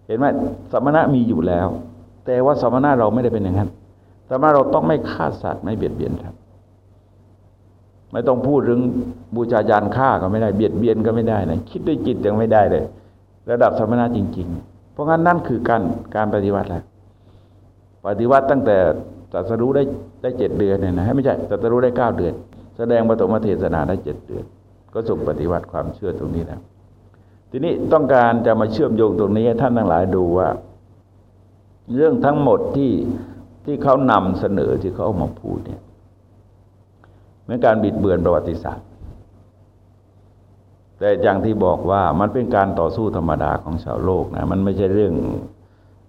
เห็นไหมสมณะมีอยู่แล้ว แต่ว่าสมณะเราไม่ได้เป็นอย่างนั้นสมณะเราต้องไม่ฆ่าสัตว์ไม่เบียดเบียนครับ ไม่ต้องพูดเรื่องบูชายันฆ่าก็ไม่ได้เบียดเบียนก็ไม่ได้นะคิดด้วยจิตยังไม่ได้เลย ระดับสมณะจริง ๆ เพราะงั้นนั่นคือการการปฏิวัติแหละปฏิวัติตั้งแต่ตรัสรู้ได้ได้เจ็ดเดือนเนี่ยนะไม่ใช่ตรัสรู้ได้เก้าเดือน แสดงปฐมเทศนาได้เจ็ดเดือน ก็ส่งปฏิวัติความเชื่อตรงนี้แล้วทีนี้ต้องการจะมาเชื่อมโยงตรงนี้ท่านทั้งหลายดูว่า เรื่องทั้งหมดที่ที่เขานำเสนอที่เขาเอามาพูดเนี่ย เหมือนการบิดเบือนประวัติศาสตร์ แต่อย่างที่บอกว่ามันเป็นการต่อสู้ธรรมดาของชาวโลกนะมันไม่ใช่เรื่อง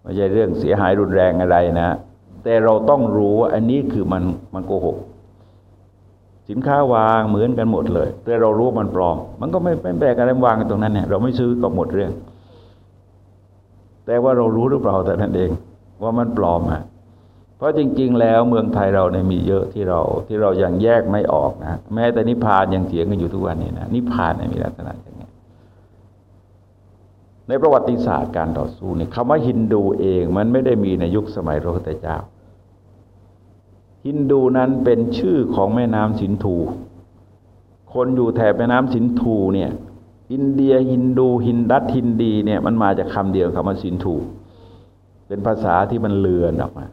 ไม่ใช่เรื่องเสียหายรุนแรงอะไรนะ แต่เราต้องรู้ว่าอันนี้คือมันมันโกหก สินค้าวางเหมือนกันหมดเลย แต่เรารู้มันปลอม มันก็ไม่เป็นแบกอะไรวางตรงนั้นเนี่ยเราไม่ซื้อก็หมดเรื่อง แต่ว่าเรารู้หรือเปล่าแต่นั้นเอง ว่ามันปลอมอะ เพราะจริง ๆ แล้วเมืองไทยเราเนี่ยมีเยอะที่เราที่เรายังแยกไม่ออกนะแม้แต่นิพพานยังเถียงกันอยู่ทุกวันนี้นะนิพพานเนี่ยมีลักษณะอย่างนี้ในประวัติศาสตร์การต่อสู้เนี่ยคำว่าฮินดูเองมันไม่ได้มีในยุคสมัยพระพุทธเจ้า ฮินดูนั้นเป็นชื่อของแม่น้ำสินธูคนอยู่แถบแม่น้ำสินธูเนี่ยอินเดียฮินดูฮินดัตฮินดีเนี่ยมันมาจากคำเดียวคำว่าสินธูเป็นภาษาที่มันเลือนออกมา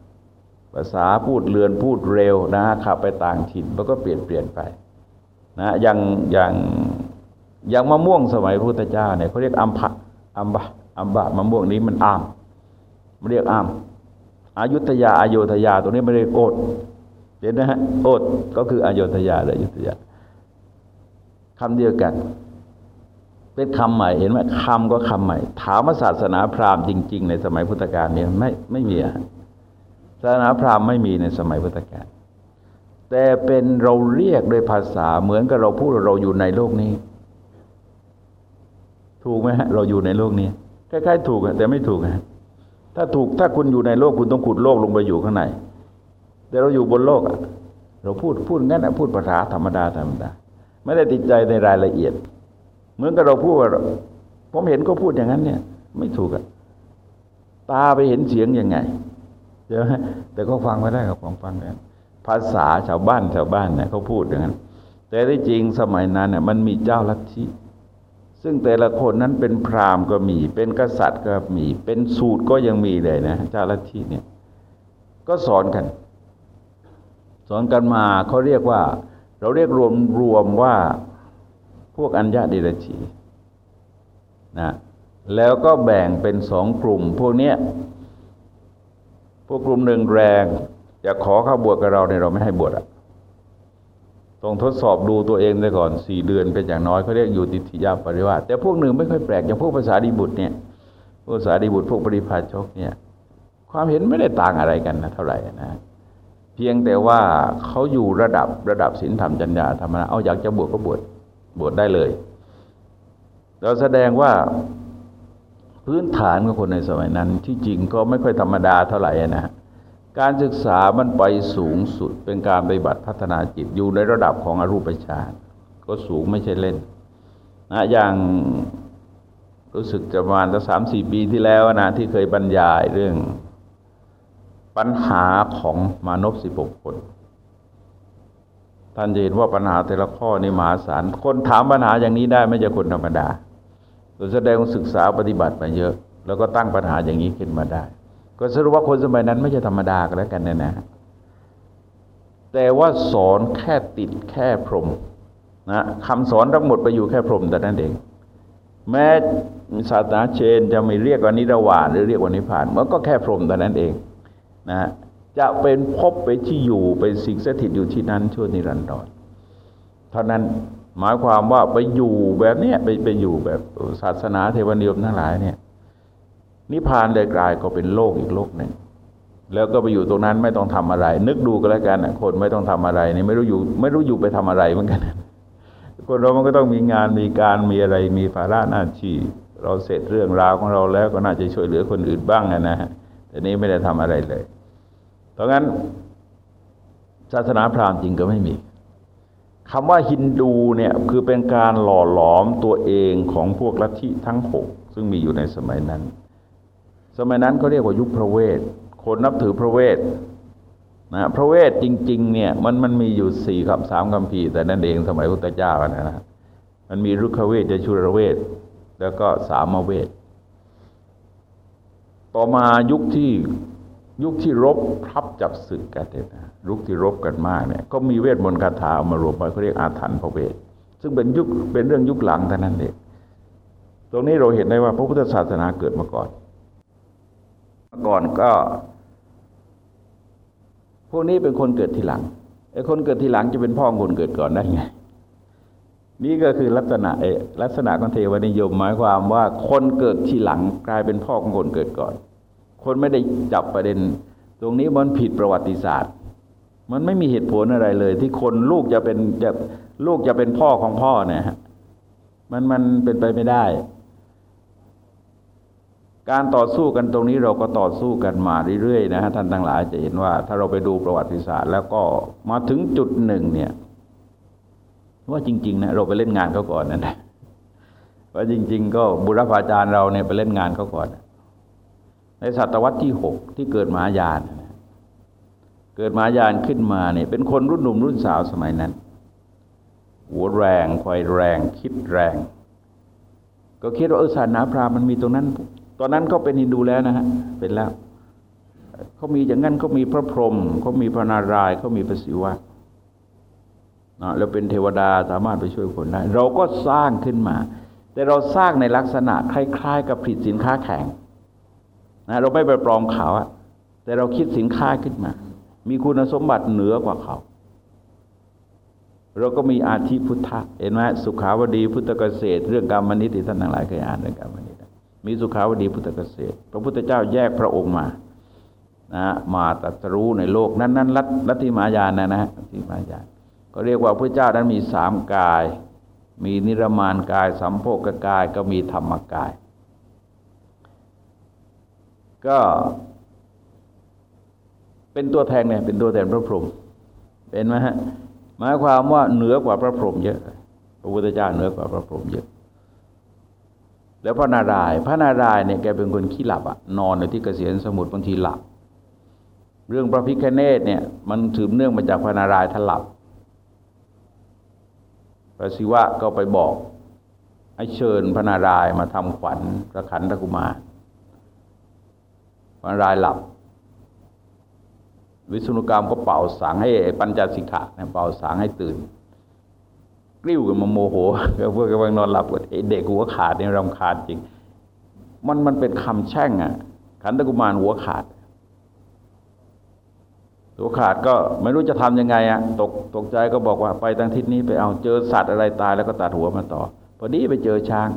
ภาษาพูดเลือนพูดเร็วนะฮะขับไปต่างถิ่นมันก็เปลี่ยนเปลี่ยนไปนะอย่างอย่างอย่างมะม่วงสมัยพระพุทธเจ้าเนี่ยเขาเรียกอัมพะอัมบะอัมบะมะม่วงนี้มันอามมันเรียกอามอายุทยาอายุทยาตัวนี้ไม่เรียกโอดเห็นนะฮะโอดก็คืออายุทยาเลยอายุทยาคำเดียวกัน เป็นคำใหม่เห็นไหมคำก็คำใหม่ ถามศาสนาพราหมณ์จริง ๆ ในสมัยพุทธกาลเนี่ยไม่ไม่มีอะ ศาสนาพราหมณ์ไม่มีในสมัยพุทธกาลแต่เป็นเราเรียกด้วยภาษาเหมือนกับเราพูดเราอยู่ในโลกนี้ ถูกไหมฮะเราอยู่ในโลกนี้คล้ายๆถูกแต่ไม่ถูกฮะถ้าถูกถ้าคุณอยู่ในโลกคุณต้องขุดโลกลงไปอยู่ข้างในแต่เราอยู่บนโลกอะเราพูดพูดงั้นอะพูดภาษาธรรมดาธรรมดา ไม่ได้ติดใจในรายละเอียด เหมือนกับเราพูดว่าผมเห็นก็พูดอย่างนั้นเนี่ย ไม่ถูกอะตาไปเห็นเสียงยังไง ใช่ไหมแต่ก็ฟังไม่ได้กับของฟังกันภาษาชาวบ้านชาวบ้านเนี่ยเขาพูดอย่างนั้นแต่ที่จริงสมัยนั้นเนี่ยมันมีเจ้าลัทธิซึ่งแต่ละคนนั้นเป็นพราหมณ์ก็มี เป็นกษัตริย์ก็มี เป็นสูตรก็ยังมีเลยนะเจ้าลัทธิเนี่ยก็สอนกัน สอนกันมาเขาเรียกว่า เราเรียกรวมรวมว่าพวกอัญญาเดรชีนะแล้วก็แบ่งเป็นสองกลุ่ม พวกเนี้ย พวกกลุ่มหนึ่งแรงจะขอเข้าบวชกับเราเนี่ยเราไม่ให้บวชอะต้องทดสอบดูตัวเองได้ก่อนสี่เดือนเป็นอย่างน้อยเขาเรียกอยู่ติทิยาปริวาแต่พวกหนึ่งไม่ค่อยแปลกอย่างพวกภาษาดีบุตรเนี่ยพวกภาษาดีบุตรพวกปริพาชกเนี่ย ความเห็นไม่ได้ต่างอะไรกันนะเท่าไหร่นะเพียงแต่ว่าเขาอยู่ระดับระดับศีลธรรมจัญญาธรรมะเอาอยากจะบวชก็บวชบวชได้เลย เราแสดงว่า พื้นฐานของคนในสมัยนั้น ที่จริงก็ไม่ค่อยธรรมดาเท่าไหร่นะ การศึกษามันไปสูงสุดเป็นการปฏิบัติพัฒนาจิตอยู่ในระดับของอรูปฌานก็สูงไม่ใช่เล่นนะอย่างรู้สึกจะประมาณสักสามสี่ปีที่แล้วนะที่เคยบรรยายเรื่องปัญหาของมานพสิบหกคน ท่านจะเห็นว่าปัญหาแต่ละข้อนี่มหาศาลคนถามปัญหาอย่างนี้ได้ไม่ใช่คนธรรมดา แสดงศึกษาปฏิบัติมาเยอะ แล้วก็ตั้งปัญหาอย่างนี้ขึ้นมาได้ ก็สรุปว่าคนสมัยนั้นไม่ใช่ธรรมดากันแล้วกันนะนะแต่ว่าสอนแค่ติดแค่พรมนะคำสอนทั้งหมดไปอยู่แค่พรมแต่นั้นเอง แม้ศาสนาเชนจะไม่เรียกว่านิรวานหรือเรียกว่านิพานมันก็แค่พรมแต่นั้นเองนะจะเป็นพบไปที่อยู่เป็นสิ่งสถิตอยู่ที่นั้นชั่วนิรันดรเท่านั้น หมายความว่าไปอยู่แบบนี้ไปไปอยู่แบบศาสนาเทวนิยมทั้งหลายเนี่ย นิพพานเลยกลายก็เป็นโลกอีกโลกหนึ่งแล้วก็ไปอยู่ตรงนั้นไม่ต้องทำอะไร นึกดูก็แล้วกันคนไม่ต้องทำอะไรนี่ไม่รู้อยู่ ไม่รู้อยู่ไปทำอะไรเหมือนกัน คนเรามันก็ต้องมีงานมีการมีอะไรมีภาระหน้าที่เราเสร็จเรื่องราวของเราแล้วก็น่าจะช่วยเหลือคนอื่นบ้างนะฮะแต่นี้ไม่ได้ทำอะไรเลยเพราะงั้นศาสนาพราหมณ์จริงก็ไม่มี คำว่าฮินดูเนี่ยคือเป็นการหล่อหลอมตัวเองของพวกลัทธิทั้งหกซึ่งมีอยู่ในสมัยนั้น สมัยนั้นเขาเรียกว่ายุคพระเวท คนนับถือพระเวทนะพระเวทจริงๆเนี่ยมันมันมีอยู่สี่คำสามคำพีแต่นั่นเองสมัยพุทธเจ้านะนะมันมีรุกขเวทจชุรเวท แล้วก็สามเวท ต่อมายุคที่ยุคที่รบทับจับศึกกันเนี่ย ยุคที่รบกันมากเนี่ยก็มีเวทมนต์คาถาเอามารวมไว้เขาเรียกอาถรรพ์พระเวท ซึ่งเป็นยุคเป็นเรื่องยุคหลังเท่านั้นเองตรงนี้เราเห็นได้ว่าพระพุทธศาสนาเกิดมาก่อนมาก่อนก็พวกนี้เป็นคนเกิดทีหลังไอ้คนเกิดทีหลังจะเป็นพ่อคนเกิดก่อนได้ไงนี่ก็คือลักษณะเอลักษณะของเทวนิยมหมายความว่าคนเกิดทีหลังกลายเป็นพ่อของคนเกิดก่อน คนไม่ได้จับประเด็น ตรงนี้มันผิดประวัติศาสตร์ มันไม่มีเหตุผลอะไรเลย ที่คนลูกจะเป็นจะลูกจะเป็นพ่อของพ่อเนี่ยฮะมันมันเป็นไปไม่ได้ การต่อสู้กันตรงนี้เราก็ต่อสู้กันมาเรื่อยๆนะฮะท่านทั้งหลายจะเห็นว่า ถ้าเราไปดูประวัติศาสตร์ แล้วก็มาถึงจุดหนึ่งเนี่ย ว่าจริง ๆ นะเราไปเล่นงานเขาก่อนนั่นแหละว่าจริง ๆ ก็บุรพาจารย์เราเนี่ยไปเล่นงานเขาก่อน ในศตวรรษที่หกที่เกิดมหายาน เกิดมายานขึ้นมาเนี่ยเป็นคนรุ่นหนุ่มรุ่นสาวสมัยนั้น หัวแรงคอยแรง คิดแรง ก็คิดว่าเออศาสนาพราหมณ์มันมีตรงนั้น ตอนนั้นก็เป็นฮินดูแล้วนะฮะเป็นแล้วเขามีอย่างนั้นเขามีพระพรหมเขามีพระนารายณ์เขามีพระศิวะนะแล้วเป็นเทวดาสามารถไปช่วยคนได้ เราก็สร้างขึ้นมา แต่เราสร้างในลักษณะคล้าย ๆ กับผลิตสินค้าแข่งนะเราไม่ไปปลอมเขาอะแต่เราคิดสินค้าขึ้นมา มีคุณสมบัติเหนือกว่าเขา เราก็มีอาทิพุทธะเห็นไหมสุขาวดีพุทธเกษตร เรื่องกรรมนิติท่านทั้งหลายเคยอ่านเรื่องกรรมนิตมีสุขาวดีพุทธเกษตร พระพุทธเจ้าแยกพระองค์มานะมาตรัสรู้ในโลกนั้นนั้นลัทลัทธิมายานนะนะลัทธิมายานก็เรียกว่าพระเจ้านั้นมีสามกาย มีนิรมานกาย สัมโพกกายก็มีธรรมกาย ก็ เป็นตัวแทนเนี่ยเป็นตัวแทนพระพรหมเป็นไหมฮะหมายความว่าเหนือกว่าพระพรหมเยอะพระพุทธเจ้าเหนือกว่าพระพรหมเยอะ แล้วพระนารายณ์พระนารายณ์เนี่ยแกเป็นคนขี้หลับอะนอนในที่เกษียณสมุทรบางทีหลับ เรื่องพระพิคเนตเนี่ย มันถือเนื่องมาจากพระนารายณ์ท่านหลับพระศิวะก็ไปบอกให้เชิญพระนารายณ์มาทำขวัญพระขันธกุมารพระนารายณ์หลับ วิศนุกรรมก็เป่าสังให้ปัญจสิกขะเนี่ยเป่าสังให้ตื่นกลิ้วกันมาโมโหก็เพื่อกำลังนอนหลับก็เด็กหัวขาดเนี่ยรำคาญจริง มันมันเป็นคำแช่งอะ ขันตะกุมารหัวขาด หัวขาดก็ไม่รู้จะทํำยังไงอะ ตกตกใจก็บอกว่าไปทางทิศนี้ไปเอาเจอสัตว์อะไรตายแล้วก็ตัดหัวมาต่อ พอดีไปเจอช้าง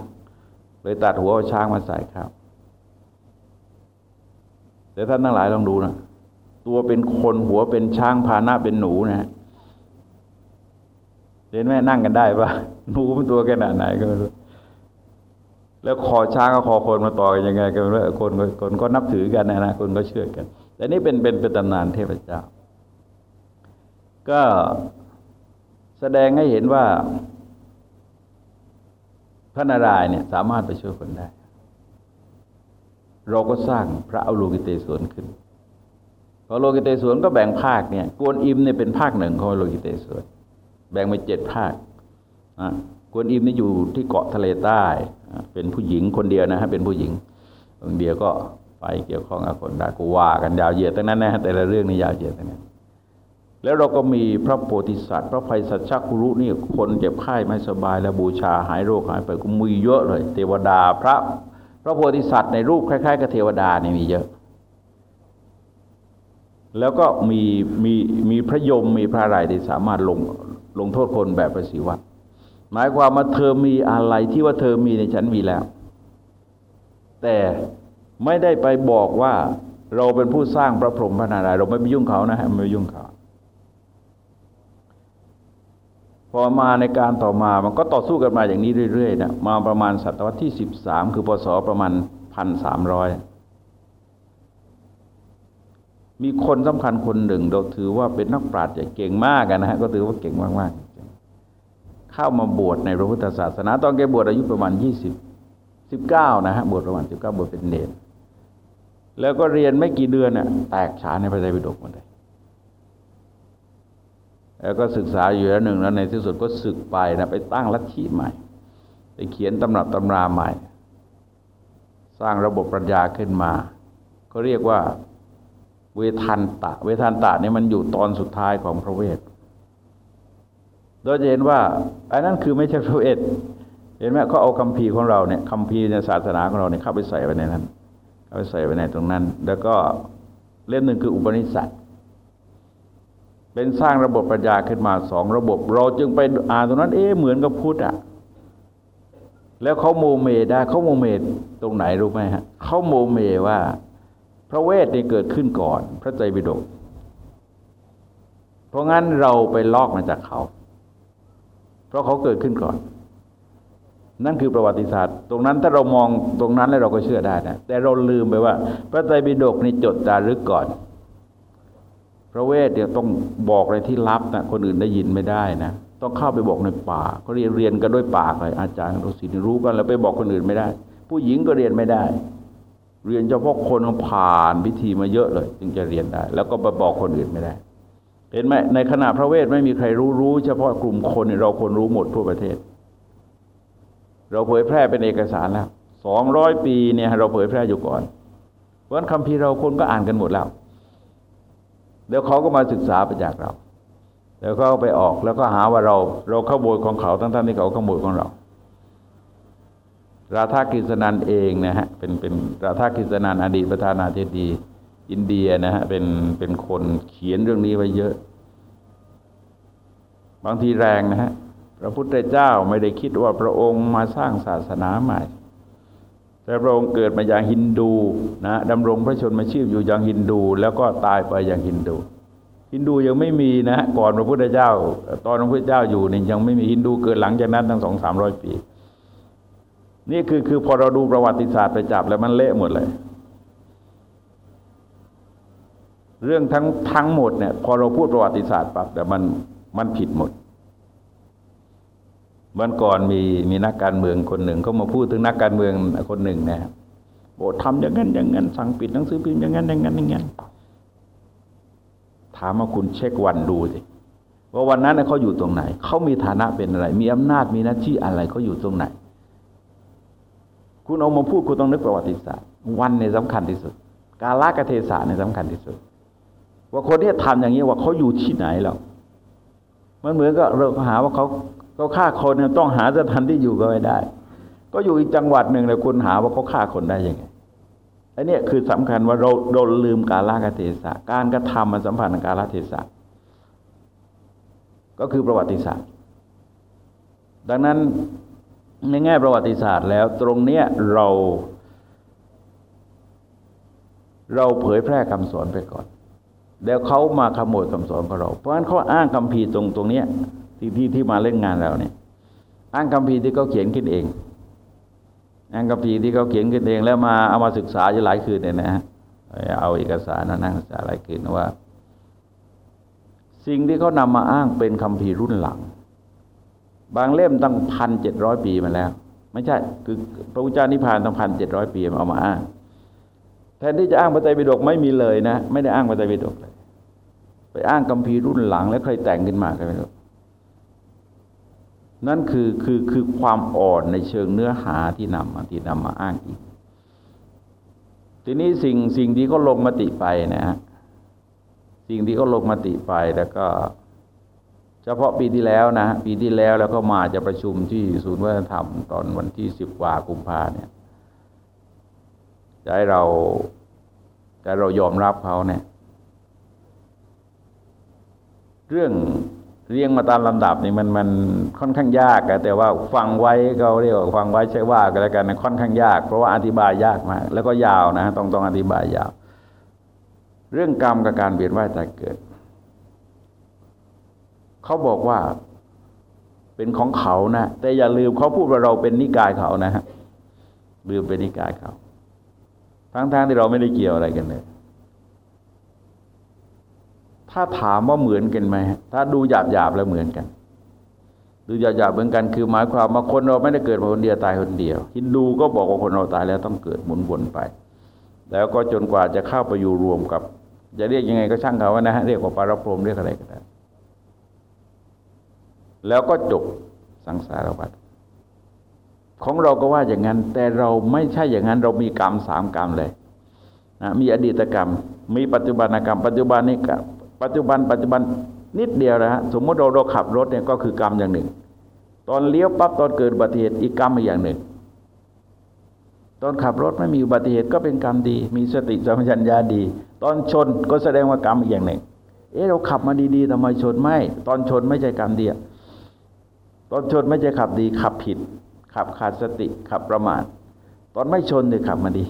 เลยตัดหัวช้างมาใส่ครับแต่ท่านทั้งหลายลองดูนะ ตัวเป็นคนหัวเป็นช้างพาหน้าเป็นหนูนะเห็นไหมนั่งกันได้ปะหนูมันตัวขนาดไหนก็ไม่รู้แล้วคอช้างกับคอคนมาต่อกันยังไงกันไม่รู้คนคนก็นับถือกันนะนะคนก็เชื่อกัน แต่นี่เป็นเป็นเป็นตำนานเทพเจ้า ก็แสดงให้เห็นว่าพระนารายณ์เนี่ย สามารถไปช่วยคนได้ เราก็สร้างพระอรูกิเตศวนขึ้น พอโลกิเตศวนก็แบ่งภาคเนี่ยกวนอิมเนี่ยเป็นภาคหนึ่งของโลกิเตศวน แบ่งเป็นเจ็ดภาคกวนอิมนี่อยู่ที่เกาะทะเลใต้ เป็นผู้หญิงคนเดียวนะฮะเป็นผู้หญิงคนเดียวก็ไปเกี่ยวข้องกับคนด้ก็ว่ากันยาวเหยียดทั้งนั้นนะแต่ละเรื่องนี่ยาวเหยียดทั้งนั้นแล้วเราก็มีพระโพธิสัตว์พระภัยสัจจคุรุนี่คนเจ็บไข้ไม่สบายแล้วบูชาหายโรคหายไปก็มีเยอะเลย เทวดาพระ พระโพธิสัตว์ในรูปคล้ายๆกับเทวดานี่มีเยอะ แล้วก็มีมีมีพระยมมีพระไรที่สามารถลงลงโทษคนแบบประสิวัตหมายความว่าเธอมีอะไรที่ว่าเธอมีในฉันมีแล้ว แต่ไม่ได้ไปบอกว่าเราเป็นผู้สร้างพระพรหมพระนารายณ์เราไม่ไปยุ่งเขานะฮะไม่ไปยุ่งเขาพอมาในการต่อมามันก็ต่อสู้กันมาอย่างนี้เรื่อยๆนะมาประมาณศตวรรษที่สิบสามคือพศประมาณพันสามร้อย มีคนสำคัญคนหนึ่ง เราถือว่าเป็นนักปราชญ์เก่งมากนะฮะก็ถือว่าเก่งมากๆเข้ามาบวชในพระพุทธศาสนา ตอนแกบวชอายุประมาณยี่สิบสิบเก้านะฮะบวชประมาณสิบเก้าบวชเป็นเนรแล้วก็เรียนไม่กี่เดือนน่ะแตกฉานในพระไตรปิฎกหมดเลยแล้วก็ศึกษาอยู่แล้วหนึ่งแล้วในที่สุดก็ศึกไปนะไปตั้งลัทธิใหม่ ไปเขียนตำรับตำราใหม่ สร้างระบบปัญญาขึ้นมา ก็เรียกว่า เวทันตะ เวทันตะนี่มันอยู่ตอนสุดท้ายของพระเวทโดยจะเห็นว่าอันนั้นคือไม่ใช่พระเวทเห็นไหมเขาเอาคำพีของเราเนี่ยคำพีในศาสนาของเราเนี่ยเข้าไปใส่ไว้ในนั้นเข้าไปใส่ไว้ในตรงนั้น แล้วก็เล่มหนึ่งคืออุปนิสัตเป็นสร้างระบบปัญญาขึ้นมาสองระบบ เราจึงไปอ่านตรงนั้น เอ๊เหมือนกับพุทธอะแล้วเขาโมเมได้เขาโมเมตรงไหนรู้ไหมฮะเขาโมเมว่า พระเวทนี่เกิดขึ้นก่อน พระใจบิดก เพราะงั้นเราไปลอกมาจากเขา เพราะเขาเกิดขึ้นก่อน นั่นคือประวัติศาสตร์ ตรงนั้นถ้าเรามองตรงนั้นแล้วเราก็เชื่อได้นะ แต่เราลืมไปว่า พระไตรปิฎกนี่จดจารึกก่อน พระเวทเดี๋ยวต้องบอกอะไรที่ลับนะคนอื่นได้ยินไม่ได้นะต้องเข้าไปบอกในป่าเขาเรียนเรียนกันด้วยปากเลยอาจารย์เราสิรู้กันแล้วไปบอกคนอื่นไม่ได้ ผู้หญิงก็เรียนไม่ได้ เรียนเฉพาะคนผ่านพิธีมาเยอะเลย จึงจะเรียนได้ แล้วก็ไปบอกคนอื่นไม่ได้ เห็นไหมในขณะพระเวทไม่มีใครรู้รู้ เฉพาะกลุ่มคนเราคนรู้หมดทั่วประเทศ เราเผยแพร่เป็นเอกสารแล้วสองร้อยปีเนี่ยเราเผยแพร่อยู่ก่อนเพราะนั้นคำพีเราคนก็อ่านกันหมดแล้วเดี๋ยวเขาก็มาศึกษาไปจากเราแล้วก็ไปออกแล้วก็หาว่าเรา เราขโมยของเขาทั้งๆที่เขาขโมยของเรา ราธากิสนันเองนะฮะเป็นเป็นราธากิสนันอดีตประธานาธิบดีอินเดียนะฮะเป็นเป็นคนเขียนเรื่องนี้ไว้เยอะ บางทีแรงนะฮะพระพุทธเจ้าไม่ได้คิดว่าพระองค์มาสร้างศาสนาใหม่ แต่พระองค์เกิดมาอย่างฮินดูนะดำรงพระชนมาชีพอยู่อย่างฮินดู แล้วก็ตายไปอย่างฮินดู ฮินดูยังไม่มีนะก่อนพระพุทธเจ้า ตอนพระพุทธเจ้าอยู่นี่ยังไม่มีฮินดูเกิดหลังจากนั้นตั้งสองสามร้อยปี นี่คือคือพอเราดูประวัติศาสตร์ไปจับแล้วมันเละหมดเลย เรื่องทั้งทั้งหมดเนี่ยพอเราพูดประวัติศาสตร์ปั๊บแต่มันมันผิดหมดวันก่อนมีมีนักการเมืองคนหนึ่งเขามาพูดถึงนักการเมืองคนหนึ่งนะบอกทำอย่างนั้นอย่างนั้นสั่งปิดหนังสือพิมพ์อย่างนั้นอย่างนั้นอย่างนั้นถามว่าคุณเช็ควันดูสิว่าวันนั้นเขาอยู่ตรงไหน เขามีฐานะเป็นอะไร มีอำนาจมีหน้าที่อะไรเขาอยู่ตรงไหน คุณเอามาพูดคุณต้องนึกประวัติศาสตร์ วันในสำคัญที่สุด กาลกเทศะในสำคัญที่สุด ว่าคนที่ทำอย่างนี้ว่าเขาอยู่ที่ไหนแล้วมันเหมือนกับเราหาว่าเขาเขาฆ่าคนเนี่ยต้องหาสถานที่อยู่ก็ไม่ได้ ก็อยู่อีกจังหวัดหนึ่งเลยคุณหาว่าเขาฆ่าคนได้ยังไงอันนี้คือสำคัญว่าเราเราลืมกาลกเทศะการกระทำมันสัมพันธ์กับกาลเทศะก็คือประวัติศาสตร์ ดังนั้น ในแง่ประวัติศาสตร์แล้ว ตรงเนี้ยเรา เราเผยแพร่คำสอนไปก่อน แล้วเขามาขโมยคำสอนของเรา เพราะฉะนั้นเขาอ้างคำพีตรงตรงเนี้ยที่ที่ที่มาเล่นงานเราเนี่ย อ้างคำพีที่เขาเขียนขึ้นเอง อ้างคำพีที่เขาเขียนขึ้นเอง แล้วมาเอามาศึกษาอยู่หลายคืนเนี่ยนะฮะเอาเอกสารนั่งศึกษาหลายคืนว่า สิ่งที่เขานำมาอ้างเป็นคำพีรุ่นหลัง บางเล่มตั้งพันเจ็ดร้อยปีมาแล้ว ไม่ใช่คือพระพุทธเจ้านิพพานตั้งพันเจ็ดร้อยปีเอามาอ้างแทนที่จะอ้างพระไตรปิฎกไม่มีเลยนะ ไม่ได้อ้างพระไตรปิฎกเลยไปอ้างกัมพีรุ่นหลังแล้วเคยแต่งขึ้นมากันไม่รู้นั่นคือคือคือความอ่อนในเชิงเนื้อหาที่นำมาที่นำมาอ้างอีก ทีนี้สิ่งสิ่งที่เขาลงมติไปนะฮะสิ่งที่เขาลงมติไปแล้วก็ ฉพาะปีที่แล้วนะปีที่แล้วแล้วก็มาจะประชุมที่ศูนย์วัฒนธรรม ตอนวันที่สิบกว่ากุมภาเนี่ยจะให้เราจะเรายอมรับเขาเนี่ย เรื่องเรียงมาตามลำดับนี่มันมันค่อนข้างยากแต่ว่าฟังไว้เขาเรียกว่าฟังไว้ใช่ว่ากันแล้วกันค่อนข้างยาก เพราะว่าอธิบายยากมาก แล้วก็ยาวนะต้องต้องอธิบายยาว เรื่องกรรมกับการเบียดว่ายตายเกิด เขาบอกว่าเป็นของเขานะ แต่อย่าลืมเขาพูดว่าเราเป็นนิกายเขานะฮะลืมเป็นนิกายเขา ทั้งๆทที่เราไม่ได้เกี่ยวอะไรกันเลย ถ้าถามว่าเหมือนกันไหมถ้าดูหยาบหยาบแล้วเหมือนกัน ดูหยาบหยาบเหมือนกัน คือหมายความว่าคนเราไม่ได้เกิดมาคนเดียวตายคนเดียวฮินดูก็บอกว่าคนเราตายแล้วต้องเกิดหมุนวนไป แล้วก็จนกว่าจะเข้าไปอยู่รวมกับ จะเรียกยังไงก็ช่างเขาว่านะฮะเรียกว่าปารพรมเรียกอะไรก็ได้ แล้วก็จบสังสารวัฏของเราก็ว่าอย่างนั้น แต่เราไม่ใช่อย่างนั้น เรามีกรรมสามกรรมเลยนะมีอดีตกรรม มีปัจจุบันกรรม ปัจจุบันนี้กับปัจจุบัน ปัจจุบันนิดเดียวนะฮะสมมติเราเราขับรถเนี่ยก็คือกรรมอย่างหนึ่ง ตอนเลี้ยวปั๊บตอนเกิดอุบัติเหตุอีกกรรมอีกอย่างหนึ่ง ตอนขับรถไม่มีอุบัติเหตุก็เป็นกรรมดี มีสติสัมปชัญญะดี ตอนชนก็แสดงว่ากรรมอีกอย่างหนึ่ง เอ๊ะเราขับมาดีๆทำไมชนไม่ ตอนชนไม่ใช่กรรมเดียว ตอนชนไม่ใช่ขับดี ขับผิด ขับขาดสติ ขับประมาท ตอนไม่ชนเนี่ยขับมาดี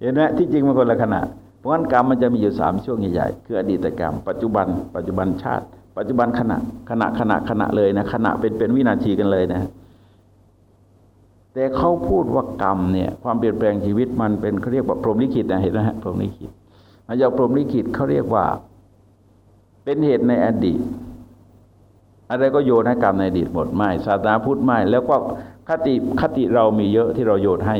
เห็นไหมที่จริงมันคนละขณะเพราะงั้นกรรมมันจะมีอยู่สามช่วงใหญ่ๆคืออดีตกรรม ปัจจุบัน ปัจจุบันชาติ ปัจจุบันขณะขณะขณะขณะเลยนะขณะเป็นเป็นวินาทีกันเลยนะแต่เขาพูดว่ากรรมเนี่ยความเปลี่ยนแปลงชีวิตมันเป็นเขาเรียกว่าพรหมลิขิตนะเห็นไหมฮะพรหมลิขิตอาจารย์พรหมลิขิตเขาเรียกว่า เป็นเหตุในอดีต อะไรก็โยนให้กรรมในอดีตหมดไม่ศาสนาพุทธไม่ แล้วก็คติคติเรามีเยอะที่เราโยนให้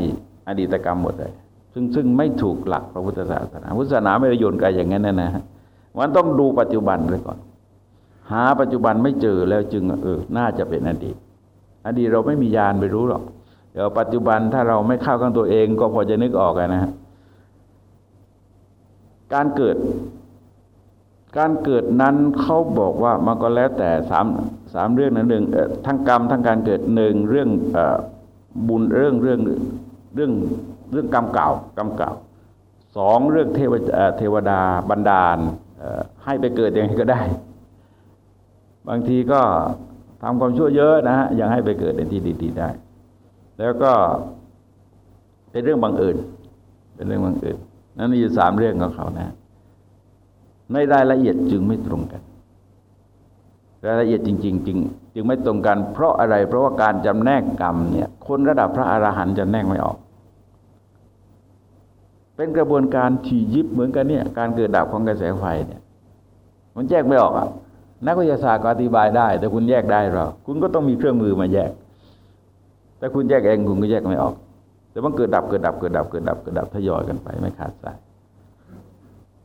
อดีตกรรมหมดเลยซึ่งซึ่งไม่ถูกหลักพระพุทธศาสนาพุทธศาสนาไม่ได้โยนไกลอย่างนั้นนะนะมันต้องดูปัจจุบันเลยก่อน หาปัจจุบันไม่เจอแล้วจึงเออน่าจะเป็นอดีต อดีตเราไม่มียานไปรู้หรอกเดี๋ยวปัจจุบันถ้าเราไม่เข้าข้างตัวเองก็พอจะนึกออกนะฮะการเกิด การเกิดนั้นเขาบอกว่ามันก็แล้วแต่สามสามเรื่องนั้นหนึ่งทั้งกรรมทั้งการเกิดหนึ่งเรื่องบุญเรื่องเรื่องเรื่องเรื่องกรรมเก่ากรรมเก่าสองเรื่องเทวเทวดาบันดาลให้ไปเกิดยังไงก็ได้ บางทีก็ทำความชั่วเยอะนะฮะยังให้ไปเกิดในที่ดีๆได้ แล้วก็เป็นเรื่องบังเอิญเป็นเรื่องบังเอิญนั่นมีอยู่สามเรื่องของเขานะ ในรายละเอียดจึงไม่ตรงกัน รายละเอียดจริง ๆ จึง จึงไม่ตรงกัน เพราะอะไร เพราะว่าการจำแนกกรรมเนี่ย คนระดับพระอรหันต์จะแนกไม่ออก เป็นกระบวนการที่ยิบเหมือนกันเนี่ย การเกิดดับของกระแสไฟเนี่ย มันแยกไม่ออกอะนักวิทยาศาสตร์ก็อธิบายได้ แต่คุณแยกได้หรอคุณก็ต้องมีเครื่องมือมาแยก แต่คุณแยกเองคุณก็แยกไม่ออก แต่มันเกิดดับเกิดดับเกิดดับเกิดดับเกิดดับทยอยกันไปไม่ขาดสาย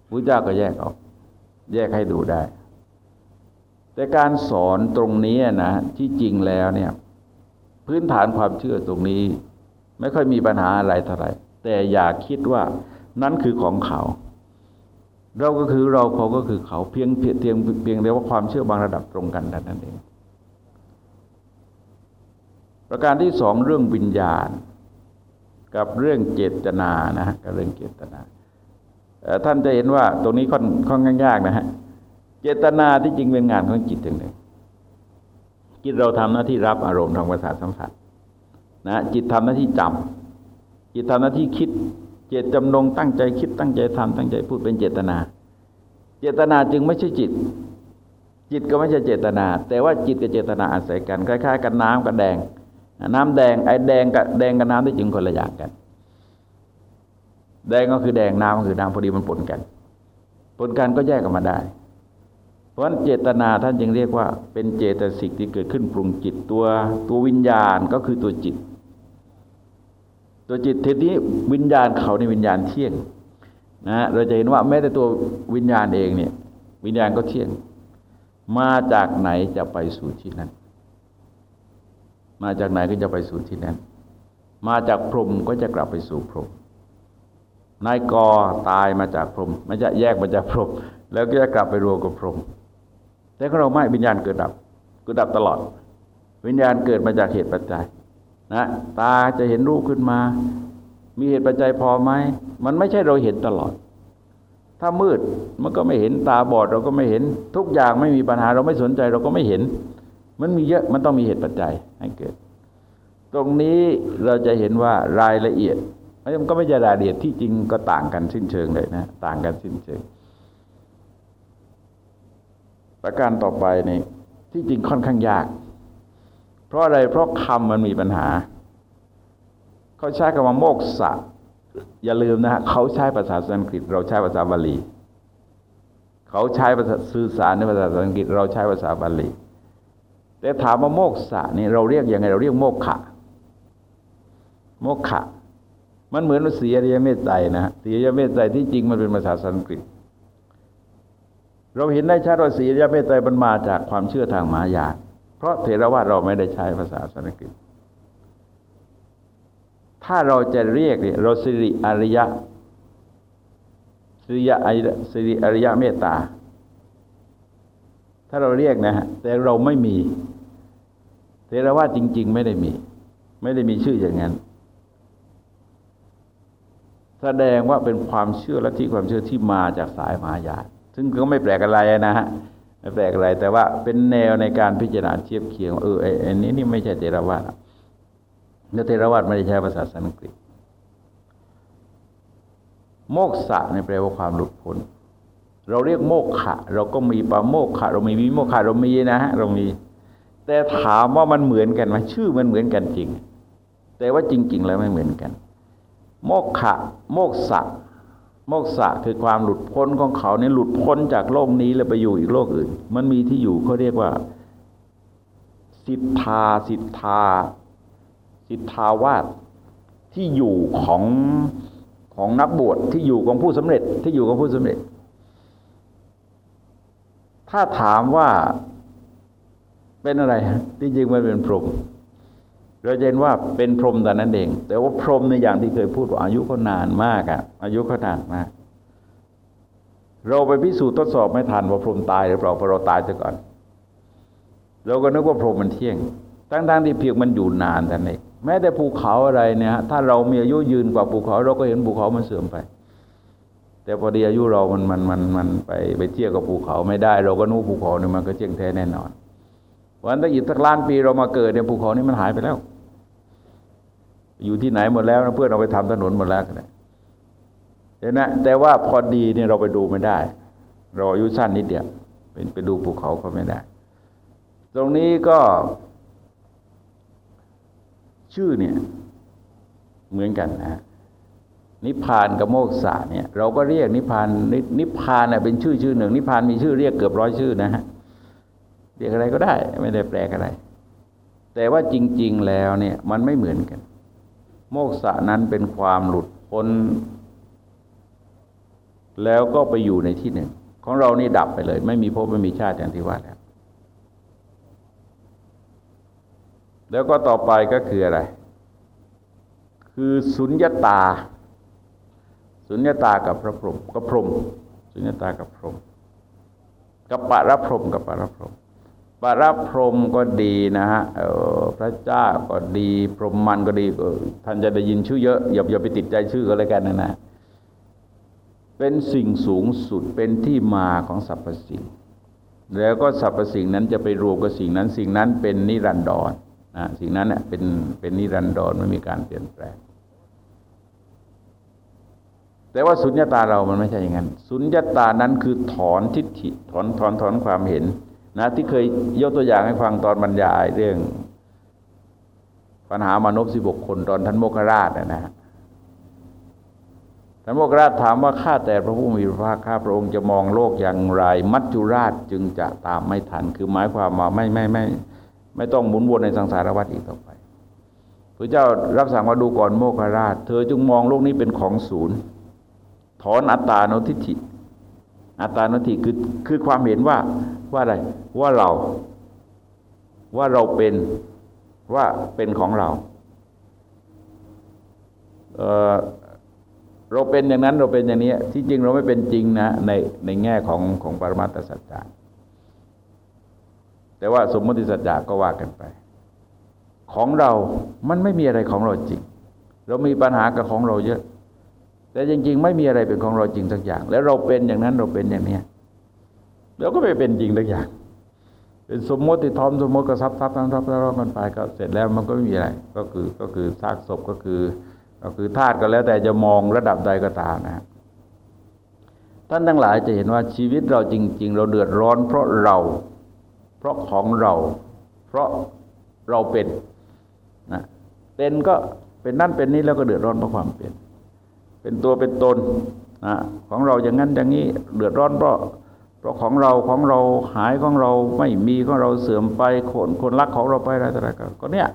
พระเจ้าก็แยกออก แยกให้ดูได้ แต่การสอนตรงนี้นะที่จริงแล้วเนี่ยพื้นฐานความเชื่อตรงนี้ ไม่ค่อยมีปัญหาอะไรเท่าไหร่แต่อย่าคิดว่านั่นคือของเขา เราก็คือเราเขาก็คือเขาเพียงเพียงเพียงเพียงเรียกว่าความเชื่อบางระดับตรงกันนั่นเอง ประการที่สองเรื่องวิญญาณ กับเรื่องเจตนานะกับเรื่องเจตนา ท่านจะเห็นว่าตรงนี้ค่อนค่อนข้างยากนะฮะเจตนาที่จริงเป็นงานของจิตอย่างหนึ่งจิตเราทำหน้าที่รับอารมณ์ทางประสาทสัมผัสนะจิตทำหน้าที่จำจิตทำหน้าที่คิด เจตจำนงตั้งใจคิดตั้งใจทำตั้งใจพูดเป็นเจตนา เจตนาจึงไม่ใช่จิต จิตก็ไม่ใช่เจตนา แต่ว่าจิตกับเจตนาอาศัยกันคล้ายๆ กันน้ำกับแดง น้ำแดงไอ้แดงกับแดงกับน้ำที่จริงคนละอย่างกัน แดงก็คือแดงน้ำก็คือน้ำพอดีมันปนกันปนกันก็แยกออกมาได้ เพราะฉะนั้นเจตนาท่านจึงเรียกว่า เป็นเจตสิกที่เกิดขึ้นปรุงจิตตัวตัววิญญาณก็คือตัวจิต ตัวจิตทีนี้วิญญาณเขาในวิญญาณเที่ยงนะเราจะเห็นว่าแม้แต่ตัววิญญาณเองเนี่ยวิญญาณก็เที่ยง มาจากไหนจะไปสู่ที่นั้น มาจากไหนก็จะไปสู่ที่นั้น มาจากพรหมก็จะกลับไปสู่พรหม นายกอตายมาจากพรหมไม่จะแยกมาจากพรหมแล้วก็จะกลับไปรวมกับพรหมแต่ก็เราไม่วิญญาณเกิดดับเกิดดับตลอด วิญญาณเกิดมาจากเหตุปัจจัยนะตาจะเห็นรูปขึ้นมา มีเหตุปัจจัยพอไหมมันไม่ใช่เราเห็นตลอด ถ้ามืดมันก็ไม่เห็นตาบอดเราก็ไม่เห็นทุกอย่างไม่มีปัญหาเราไม่สนใจเราก็ไม่เห็น มันมีเยอะมันต้องมีเหตุปัจจัยให้เกิด ตรงนี้เราจะเห็นว่ารายละเอียด มันก็ไม่ใช่รายละเอียดที่จริงก็ต่างกันสิ้นเชิงเลยนะ ต่างกันสิ้นเชิงประการต่อไปนี่ที่จริงค่อนข้างยาก เพราะอะไรเพราะคำมันมีปัญหา เขาใช้คำว่าโมกษะอย่าลืมนะฮะเขาใช้ภาษาสันสกฤตเราใช้ภาษาบาลีเขาใช้ภาษาสื่อสารในภาษาสันสกฤตเราใช้ภาษาบาลีแต่ถามว่าโมกษะนี่เราเรียกยังไงเราเรียกโมกขะโมกขะ มันเหมือนเสียริยเมตไตรนะเสียริยเมตไตรที่จริงมันเป็นภาษาสันสกฤต เราเห็นได้ชัดว่าศีลเมตไตรมันมาจากความเชื่อทางมหายานเพราะเถรวาทเราไม่ได้ใช้ภาษาสันสกฤต ถ้าเราจะเรียกเนี่ยเราสิริอริยะสิริอสิริอริยะเมตตา ถ้าเราเรียกนะฮะแต่เราไม่มี เทรวาทจริง ๆ ไม่ได้มี ไม่ได้มีชื่ออย่างนั้น แสดงว่าเป็นความเชื่อและที่ความเชื่อที่มาจากสายมหายาซึ่งก็ไม่แปลกอะไรนะฮะไม่แปลกอะไร แต่ว่าเป็นแนวในการพิจารณาเทียบเคียงเออไอ้นี้นี่ไม่ใช่เทรวาสเนื้อเทรวาสไม่ได้ใช้ภาษาสันสกฤตโมกษะในแปลว่าความหลุดพ้น เราเรียกโมกขะ เราก็มีปาโมกขะ เรามีวิโมกขะเรามีนะฮะเรามี แต่ถามว่ามันเหมือนกันไหมชื่อมันเหมือนกันจริง แต่ว่าจริง ๆ แล้วไม่เหมือนกัน โมกขะ โมกษะโมกษะคือความหลุดพ้นของเขาเนี่ยหลุดพ้นจากโลกนี้แล้วไปอยู่อีกโลกอื่น มันมีที่อยู่เขาเรียกว่า สิทธาสิทธา สิทธาวาสที่อยู่ของของนักบวชที่อยู่ของผู้สำเร็จที่อยู่ของผู้สำเร็จ ถ้าถามว่าเป็นอะไรที่จริงมันเป็นพรหม เราเห็นว่าเป็นพรหมแต่นั้นเอง แต่ว่าพรหมในอย่างที่เคยพูดว่าอายุเขานานมากอะอายุเขานานมาก เราไปพิสูจน์ทดสอบไม่ทันว่าพรหมตายหรือเปล่าเพราะเราตายซะก่อน เราก็นึกว่าพรหมมันเที่ยงทั้งๆที่เพียงมันอยู่นานแต่เองแม้แต่ภูเขาอะไรเนี่ยถ้าเรามีอายุยืนกว่าภูเขา เราก็เห็นภูเขามันเสื่อมไป แต่พอดีอายุเรามันมันมันมันไปไปเทียบกับภูเขาไม่ได้ เราก็นู้ภูเขาเนี่ยมันก็เที่ยงแท้แน่นอนวันถ้าอีกสักล้านปีเรามาเกิดเนี่ยภูเขานี้มันหายไปแล้ว อยู่ที่ไหนหมดแล้วเพื่อนเราไปทำถนนหมดแล้วกันเห็นไหมแต่ว่าพอดีเนี่ยเราไปดูไม่ได้ เราอายุสั้นนิดเดียวเป็นไปดูภูเขาก็ไม่ได้ ตรงนี้ก็ ชื่อเนี่ย เหมือนกันนะ นิพพานกับโมกษะเนี่ย เราก็เรียกนิพพานนิพพานเน่ยเป็นชื่อชื่อหนึ่ง นิพพานมีชื่อเรียกเกือบร้อยชื่อนะฮะเรียกอะไรก็ได้ ไม่ได้แปลกอะไร แต่ว่าจริง ๆ แล้วเนี่ย มันไม่เหมือนกัน โมกษะนั้นเป็นความหลุดพ้น แล้วก็ไปอยู่ในที่หนึ่ง ของเรานี่ดับไปเลย ไม่มีภพไม่มีชาติอย่างที่ว่าแล้วแล้วก็ต่อไปก็คืออะไร คือสุญญาตา สุญญาตากับพระพรหมกับพรหมสุญญาตากับพรหมกับปะรับพรหมกับปะรับพรหม ปรับพรมก็ดีนะฮะพระเจ้าก็ดีพรหมมันก็ดีท่านจะได้ยินชื่อเยอะอย่าอย่าไปติดใจชื่อก็แล้วกันนะนะเป็นสิ่งสูงสุดเป็นที่มาของสรรพสิ่ง แล้วก็สรรพสิ่งนั้นจะไปรวมกับสิ่งนั้น สิ่งนั้นเป็นนิรันดรนะสิ่งนั้นเน่ยเป็นเป็นนิรันดรไม่มีการเปลี่ยนแปลง แต่ว่าสุญญตาเรามันไม่ใช่อย่างนั้น สุญญตานั้นคือถอนทิฏฐิถอนถอนถอนความเห็น นะที่เคยยกตัวอย่างให้ฟังตอนบรรยายเรื่อง ปัญหามนุษย์สิบกคนตอนท่านโมกราชนะฮะท่านโมกราชถามว่าข้าแต่พระผู้มีพระภาคข้าพระองค์จะมองโลกอย่างไร มัจจุราชจึงจะตามไม่ทัน คือหมายความว่าไม่ไม่ไม่ไม่ต้องหมุนวนในสังสารวัฏอีกต่อไปพระเจ้ารับสั่งว่าดูก่อนโมกราช เธอจงมองโลกนี้เป็นของศูนย์ ถอนอัตตาโนทิฏฐิอัตตาโนทิฏฐิคือคือความเห็นว่า ว่าอะไร ว่าเรา ว่าเราเป็นว่าเป็นของเราเเราเป็นอย่างนั้นเราเป็นอย่างนี้ ที่จริงเราไม่เป็นจริงนะ ในในแง่ของของปรมาตสัจจะแต่ว่าสมมติสัจจะก็ว่ากันไป ของเรา มันไม่มีอะไรของเราจริง เรามีปัญหากับของเราเยอะ แต่จริง ๆ ไม่มีอะไรเป็นของเราจริงสักอย่าง แล้วเราเป็นอย่างนั้นเราเป็นอย่างเนี้ย เราก็ไม่เป็นจริงสักอย่าง เป็นสมมติทอมสมมติก็ซับซับซับซับซับกันไปก็เสร็จแล้วมันก็ไม่มีอะไร ก็คือก็คือซากศพก็คือ ก็คือธาตุก็แล้วแต่จะมองระดับใดก็ตามนะท่านทั้งหลายจะเห็นว่าชีวิตเราจริง ๆ เราเดือดร้อน เพราะเรา เพราะของเรา เพราะเราเป็นนะเป็นก็เป็นนั่นเป็นนี้แล้วก็เดือดร้อนเพราะความเป็น เป็นตัวเป็นตนนะของเราอย่างนั้นอย่างนี้เดือดร้อนเพราะ เพราะของเราของเราหายของเราไม่มีของเราเสื่อมไปคนคนรักของเราไปอะไรต่างๆก็เนี่ย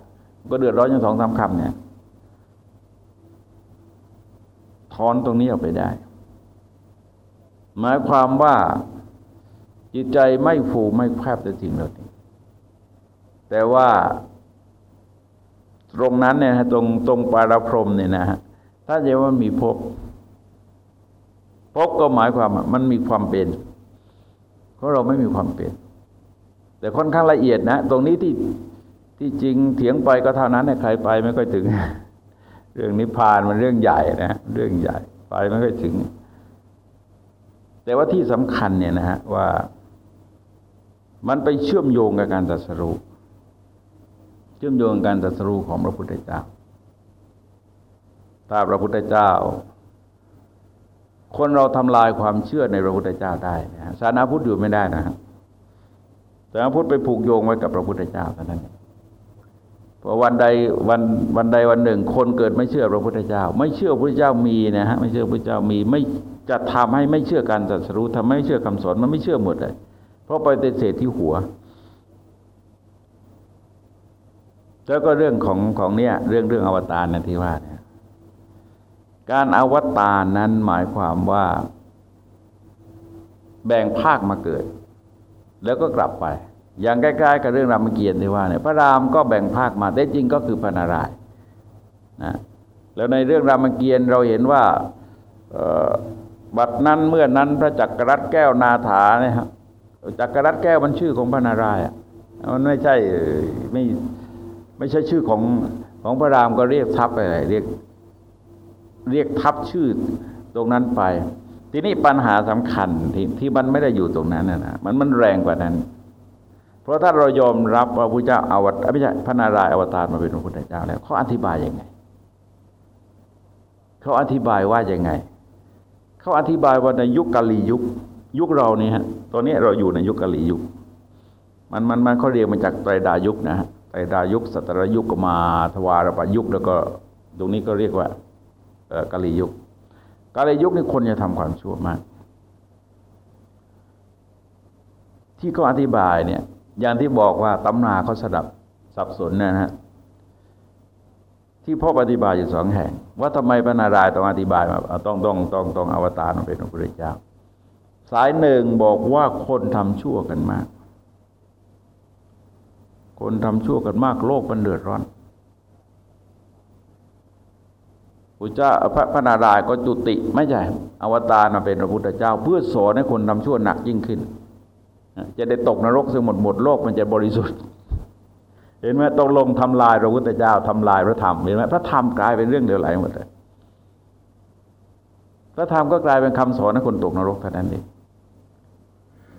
ก็เดือดร้อนอย่างสองสามคำเนี่ยถอนตรงนี้ออกไปได้ หมายความว่าจิตใจไม่ฟูไม่แคบแต่สิ่งเหล่านี้แต่ว่าตรงนั้นเนี่ยตรงตรงปารพรมเนี่ยนะฮะถ้าจะว่ามีพบพบก็หมายความมันมีความเป็น ราะเราไม่มีความเป็น แต่ค่อนข้างละเอียดนะ ตรงนี้ที่ที่จริงเถียงไปก็เท่านั้นใครไปไม่ค่อยถึง เรื่องนิพพานมันเรื่องใหญ่นะ เรื่องใหญ่ไปไม่ค่อยถึง แต่ว่าที่สำคัญเนี่ยนะฮะว่ามันไปเชื่อมโยงกับการตัดสรุเชื่อมโยงการตัดสรุของพระพุทธเจ้า ถ้าพระพุทธเจ้า คนเราทำลายความเชื่อในพระพุทธเจ้าได้นะศาสนาพุทธอยู่ไม่ได้นะครับศาสนาพุทธไปผูกโยงไว้กับพระพุทธเจ้าเท่านั้นเองพอวันใดวันวันใดวันหนึ่ง คนเกิดไม่เชื่อพระพุทธเจ้า ไม่เชื่อพระพุทธเจ้ามีนะฮะไม่เชื่อพระพุทธเจ้ามีไม่จะทำให้ไม่เชื่อการตรัสรู้ทำให้ไม่เชื่อคำสอนมันไม่เชื่อหมดเลยเพราะไปฏิเสธที่หัว แล้วก็เรื่องของของเนี้ยเรื่องเรื่องอวตารนะที่ว่าเนี่ย การอวตารนั้นหมายความว่า แบ่งภาคมาเกิด แล้วก็กลับไป อย่างใกล้ๆกับเรื่องรามเกียรติที่ว่าเนี่ยพระรามก็แบ่งภาคมาแต่จริงก็คือพระนารายณ์นะแล้วในเรื่องรามเกียรติเราเห็นว่าบัดนั้นเมื่อนั้นพระจักรรัตแก้วนาถาเนี่ยครับจักรรัตแก้วมันชื่อของพระนารายณ์มันไม่ใช่ไม่ไม่ใช่ชื่อของของพระรามก็เรียกทับไปเรียก เรียกทับชื่อตรงนั้นไป ทีนี้ปัญหาสำคัญที่ที่มันไม่ได้อยู่ตรงนั้นนะมันมันแรงกว่านั้น เพราะถ้าเรายอมรับว่าพระเจ้าอวตารไม่ใช่พระนารายณ์อวตารมาเป็นพระพุทธเจ้าแล้วเขาอธิบายยังไงเขาอธิบายว่ายังไงเขาอธิบายว่าในยุคกาลียุค ยุคเราเนี่ยฮะตอนนี้เราอยู่ในยุคกาลียุค มันมันมันเขาเรียกมาจากไตรดายุคนะไตรดายุคสัตรยุคมาทวารปยุคแล้วก็ตรงนี้ก็เรียกว่า กาลียุคกาลียุคนี่คนจะทำความชั่วมาก ที่เขาอธิบายเนี่ย อย่างที่บอกว่าตำนาเขาสดับสับสนนะฮะที่พ่ออธิบายอยู่สองแห่ง ว่าทำไมพระนารายณ์ต้องอธิบายมาต้องต้องต้องต้องอวตารมาเป็นพระพุทธเจ้า สายหนึ่งบอกว่าคนทำชั่วกันมาก คนทำชั่วกันมากโลกมันเดือดร้อน พุทธเจ้าพระพระนารายณ์ก็จุติไม่ใช่อวตารมาเป็นพระพุทธเจ้า เพื่อสอนให้คนทำชั่วหนักยิ่งขึ้น จะได้ตกนรกซึ่งหมดหมดโลกมันจะบริสุทธิ์ เห็นไหมตกลงทำลายพระพุทธเจ้าทำลายพระธรรมเห็นไหมพระธรรมกลายเป็นเรื่องเดือดไหลหมดเลยพระธรรมก็กลายเป็นคำสอนให้คนตกนรกเท่านั้นเอง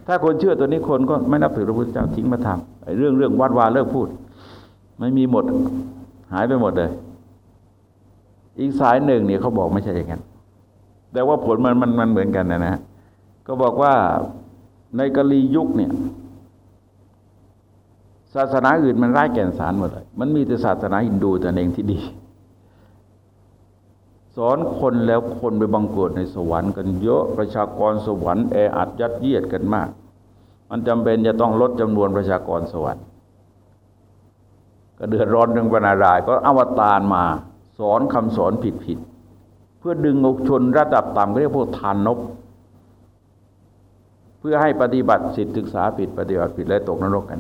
ถ้าคนเชื่อตัวนี้คนก็ไม่นับถือพระพุทธเจ้าทิ้งมาทำเรื่องเรื่องวัดวาเลิกพูด ไม่มีหมด หายไปหมดเลย อีกสายหนึ่งเนี่ยเขาบอกไม่ใช่อย่างนั้น แต่ว่าผลมันมันมันเหมือนกันนะนะ ก็บอกว่าในกะลียุคเนี่ย ศาสนาอื่นมันไร้แก่นสารหมดเลย มันมีแต่ศาสนาฮินดูแต่เองที่ดี สอนคนแล้วคนไปบังเกิดในสวรรค์กันเยอะประชากรสวรรค์แออัดยัดเยียดกันมาก มันจำเป็นจะต้องลดจำนวนประชากรสวรรค์ ก็เดือดร้อนเรื่องปนาราย ก็อวตารมา สอนคำสอนผิดผิดเพื่อดึงอกชนระดับต่ำเรียกพวกทานนบเพื่อให้ปฏิบัติสิทธิศึกษาผิดปฏิบัติผิดและตกนรกกัน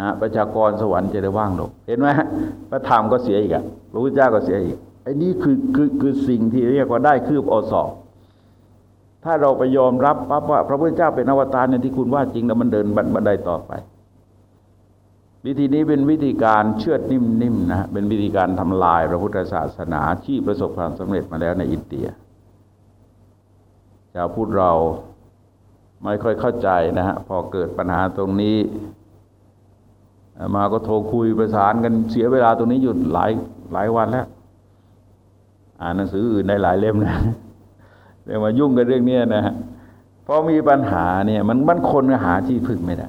นะประชากรสวรรค์จะได้ว่างลงเห็นไหมพระธรรมก็เสียอีกอะพระพุทธเจ้าก็เสียอีกไอ้นี่คือคือคือสิ่งที่เรียกว่าได้คืบอสอบถ้าเราไปยอมรับปั๊บว่า พระพุทธเจ้าเป็นอวตารในที่คุณว่าจริงแล้วมันเดินบันไดต่อไป วิธีนี้เป็นวิธีการเชื่อดนิ่มๆนะเป็นวิธีการทำลายพระพุทธศาสนาที่ประสบความสำเร็จมาแล้วในอินเดียชาวพุทธเราไม่ค่อยเข้าใจนะฮะพอเกิดปัญหาตรงนี้ มาก็โทรคุยประสานกันเสียเวลาตรงนี้อยู่หลายหลายวันแล้ว อ่านหนังสืออื่นได้หลายเล่มนะเรียกว่ายุ่งกับเรื่องนี้นะฮะพอมีปัญหาเนี่ยมันมันคนหาที่พึ่งไม่ได้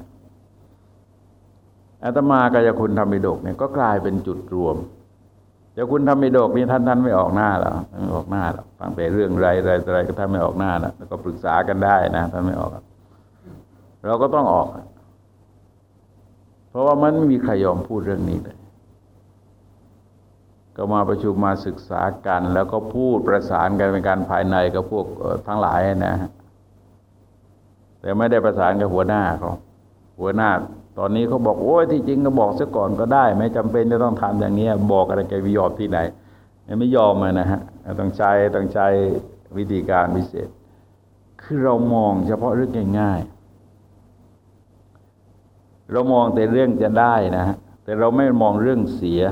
อาตมากายคุณธรรมิดกเนี่ยก็กลายเป็นจุดรวมเดี๋ยวคุณธรรมิดกนี่ท่านท่านไม่ออกหน้าหรอกไม่ออกหน้าหรอกฟังแต่เรื่องไรอะไรอะไรก็ท่านไม่ออกหน้านะแล้วก็ปรึกษากันได้นะท่านไม่ออกเราก็ต้องออก เพราะว่ามันไม่มีใครยอมพูดเรื่องนี้เลยก็มาประชุมมาศึกษากัน แล้วก็พูดประสานกันเป็นการภายในกับพวกทั้งหลายนะแต่ไม่ได้ประสานกับหัวหน้าเขาหัวหน้า ตอนนี้เขาบอกโอ้ยที่จริงก็บอกซะก่อนก็ได้ ไม่จำเป็นจะต้องทำอย่างนี้บอกอะไรแกวิยอมที่ไหนไม่ยอมนะฮะต้องใช้ต้องใช้วิธีการพิเศษ คือเรามองเฉพาะเรื่องง่ายๆเรามองแต่เรื่องจะได้นะฮะแต่เราไม่มองเรื่องเสีย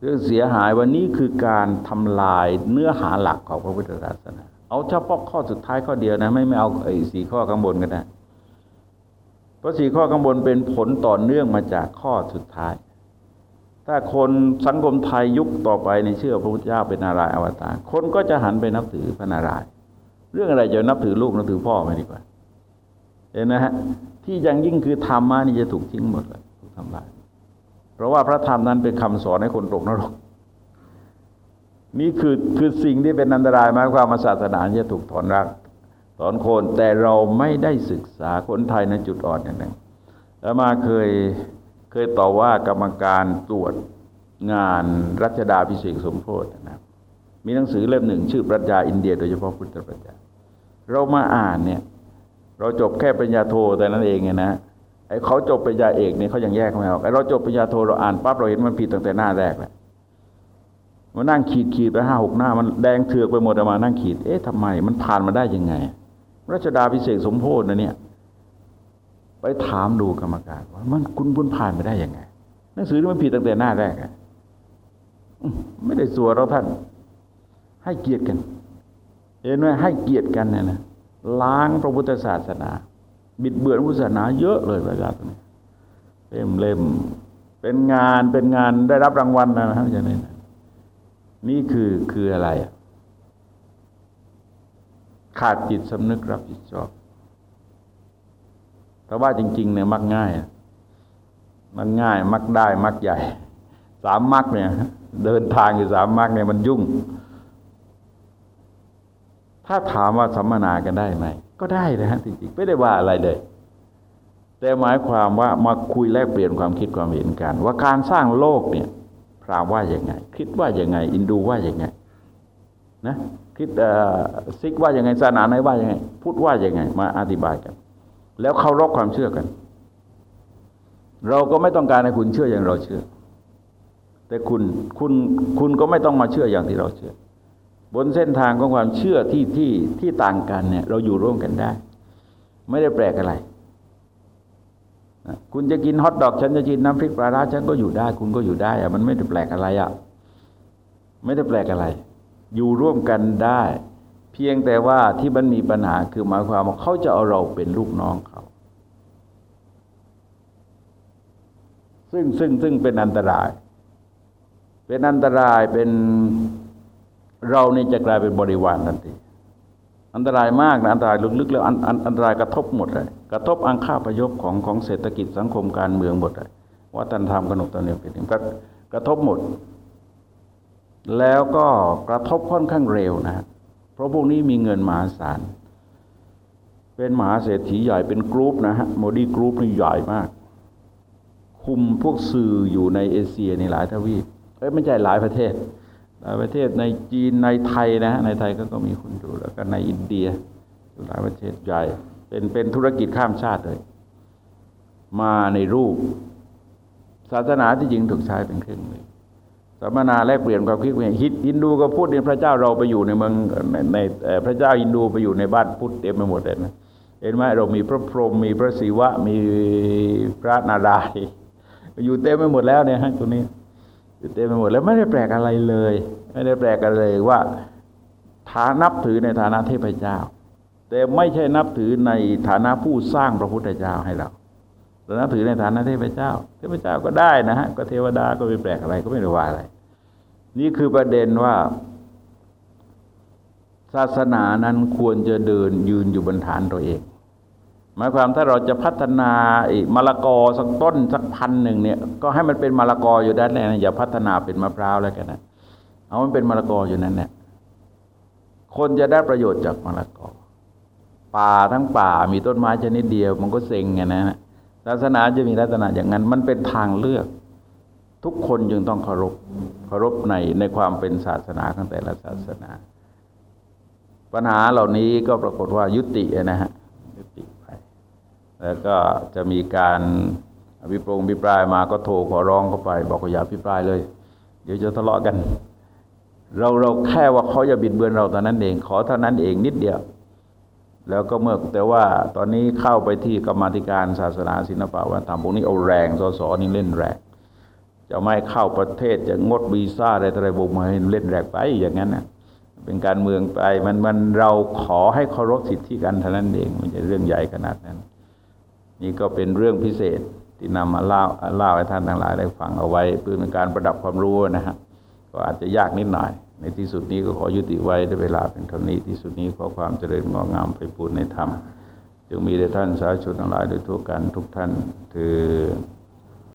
เรื่องเสียหายวันนี้คือการทำลายเนื้อหาหลักของพระพุทธศาสนา เอาเฉพาะข้อสุดท้ายข้อเดียวนะ ไม่ไม่เอาไอ้สี่ข้อข้างบนกันนะ เพราะสี่ข้อข้างบนเป็นผลต่อเนื่องมาจากข้อสุดท้าย ถ้าคนสังคมไทยยุคต่อไปในเชื่อพระพุทธเจ้าเป็นนารายอวตารคนก็จะหันไปนับถือพระนารายณ์เรื่องอะไรจะนับถือลูกนับถือพ่อไม่ดีกว่าเห็นนะฮะที่ยังยิ่งคือธรรมะนี่จะถูกทิ้งหมดเลยถูกทำลาย เพราะว่าพระธรรมนั้นเป็นคำสอนให้คนตกนรกนี่คือคือสิ่งที่เป็นอันตรายมากความศาสนาจะถูกถอนรัก อนโคนแต่เราไม่ได้ศึกษาคนไทยในจุดอ่อนอย่างนั้นแล้วมาเคยเคยต่อว่ากรรมการตรวจงานรัชดาพิเศษสมโพธินะมีหนังสือเล่มหนึ่ง ชื่อปรัชญาอินเดีย โดยเฉพาะพุทธปรัชญาเรามาอ่านเนี่ย เราจบแค่ปริญญาโทแต่นั้นเองไงนะไอ้เขาจบปริญญาเอกเนี่ยเขายังแยกไม่ออกไอ้เราจบปริญญาโทเราอ่านปั๊บเราเห็นมันผิดตั้งแต่หน้าแรกแล้วมานั่งขีดขีดไปห้าหกหน้า มันแดงเถือกไปหมดมานั่งขีด เอ๊ะทำไมมันผ่านมาได้ยังไง รัชดาพิเศษสมโพธินะเนี่ย ไปถามดูกรรมการว่ามันคุณบุญผ่านไปได้ยังไงหนังสือมันผิดตั้งแต่หน้าแรกอะไม่ได้สัวเราท่าน ให้เกียรติกัน เห็นไหมให้เกียรติกันเนี่ยนะล้างพระพุทธศาสนา บิดเบือนพุทธศาสนาเยอะเลยประกาศนี้เล่มเล่มเป็นงานเป็นงานได้รับรางวัลนะฮะอย่างนี้นี่คือคืออะไร ขาดจิตสำนึกรับผิดชอบ แต่ว่าจริง ๆ เนี่ยมักง่าย มันง่าย มักได้ มักใหญ่ สามมักเนี่ย เดินทางอยู่สามมักเนี่ยมันยุ่ง ถ้าถามว่าสัมมนากันได้ไหม ก็ได้นะฮะจริงๆ ไม่ได้ว่าอะไรเลยแต่หมายความว่ามาคุยแลกเปลี่ยนความคิดความเห็นกัน ว่าการสร้างโลกเนี่ยพรามว่าอย่างไง คิดว่าอย่างไง อินดูว่าอย่างไง นะ คิดซิกว่าอย่างไงศาสนาไหนว่าอย่างไง พูดว่าอย่างไง มาอธิบายกัน แล้วเคารพความเชื่อกัน เราก็ไม่ต้องการให้คุณเชื่ออย่างเราเชื่อ แต่คุณคุณคุณก็ไม่ต้องมาเชื่ออย่างที่เราเชื่อ บนเส้นทางของความเชื่อที่ที่ที่ต่างกันเนี่ย เราอยู่ร่วมกันได้ ไม่ได้แปลกอะไรคุณจะกินฮอทดอกฉันจะกินน้ำพริกปลาร้าฉันก็อยู่ได้ คุณก็อยู่ได้อะมันไม่ได้แปลกอะไรอะไม่ได้แปลกอะไร อยู่ร่วมกันได้ เพียงแต่ว่าที่มันมีปัญหาคือหมายความว่าเขาจะเอาเราเป็นลูกน้องเขา ซึ่งซึ่งซึ่งเป็นอันตราย เป็นอันตรายเป็นเรานี่จะกลายเป็นบริวารทันทีอันตรายมากนะอันตรายลึกๆแล้วอันอันอันตรายกระทบหมดเลยกระทบอังคาประยบของของเศรษฐกิจสังคมการเมืองหมดเลยวัฒนธรรมขนบธรรมเนียมเป็นกระทบหมด แล้วก็กระทบค่อนข้างเร็วนะเพราะพวกนี้มีเงินมหาศาล เป็นมหาเศรษฐีใหญ่เป็นกรุ๊ปนะฮะโมดีกรุ๊ปนี่ใหญ่มาก คุมพวกสื่ออยู่ในเอเชียในหลายทวีปเอ้ยไม่ใช่หลายประเทศ หลายประเทศในจีนในไทยนะฮะในไทยก็ก็มีคนดูแล้วก็ในอินเดียหลายประเทศใหญ่ เป็นเป็นธุรกิจข้ามชาติเลย มาในรูป ศาสนาที่จริงถูกใช้เป็นเครื่องมือ สัมมนาแลกเปลี่ยนความคิดฮิตฮินดูก็พูดในพระเจ้าเราไปอยู่ในเมืองในในพระเจ้าฮินดูไปอยู่ในบ้านพุทธเต็มไปหมดเลยนะเห็นไหมเรามีพระพรหมมีพระศิวะมีพระนารายอยู่เต็มไปหมดแล้วเนี่ยฮะตรงนี้อยู่เต็มไปหมดแล้วไม่ได้แปลกอะไรเลย ไม่ได้แปลกอะไรเลยว่าฐานับถือในฐานะเทพเจ้า แต่ไม่ใช่นับถือในฐานะผู้สร้างพระพุทธเจ้าให้เรา เรานับถือในฐานะเทพเจ้า เทพเจ้าก็ได้นะฮะก็เทวดาก็ไม่แปลกอะไรก็ไม่ได้ว่าอะไร นี่คือประเด็นว่า ศาสนานั้นควรจะเดินยืนอยู่บนฐานตัวเองหมายความถ้าเราจะพัฒนาอีกมะละกอสักต้นสักพันหนึ่งเนี่ย ก็ให้มันเป็นมะละกออยู่ด้านแรกนะอย่าพัฒนาเป็นมะพร้าวแล้วกันนะเอามันเป็นมะละกออยู่นั่นแหละคนจะได้ประโยชน์จากมะละกอ ป่าทั้งป่ามีต้นไม้ชนิดเดียว มันก็เซ็งไงนะ ศาสนาจะมีลักษณะอย่างนั้น มันเป็นทางเลือก ทุกคนจึงต้องเคารพเคารพในในความเป็นศาสนาของแต่ละศาสนา ปัญหาเหล่านี้ก็ปรากฏว่ายุตินะฮะยุติไปแล้วก็จะมีการอภิปรงภิปรายมาก็โทรขอร้องเข้าไป บอกว่าอย่าอภิปรายเลย เดี๋ยวจะทะเลาะกัน เราเราแค่ว่าเขาจะบิดเบือนเราตอนนั้นเอง ขอเท่านั้นเองนิดเดียว แล้วก็เมื่อแต่ว่าตอนนี้เข้าไปที่กรรมธิการศาสนาศิลปวัฒนธรรมพวกนี้เอาแรงสสนี่เล่นแรง จะไม่เข้าประเทศจะงดวีซ่าอะไรอะไรบุกมาเล่นแรงไปอย่างนั้นนะเป็นการเมืองไปมันมันเราขอให้เคารพสิทธิกันเท่านั้นเองมันจะเรื่องใหญ่ขนาดนั้น นี่ก็เป็นเรื่องพิเศษที่นำมาเล่าเล่าให้ท่านทั้งหลายได้ฟังเอาไว้เพื่อเป็นการประดับความรู้นะฮะก็อาจจะยากนิดหน่อย ในที่สุดนี้ก็ขอยุติไว้ด้วยเวลาเป็นเท่านี้ที่สุดนี้ขอความเจริญงอกงามไปปูนในธรรมจึงมีแด่ท่านสาธุชนทั้งหลายโดยทั่วกันทุกท่านคือ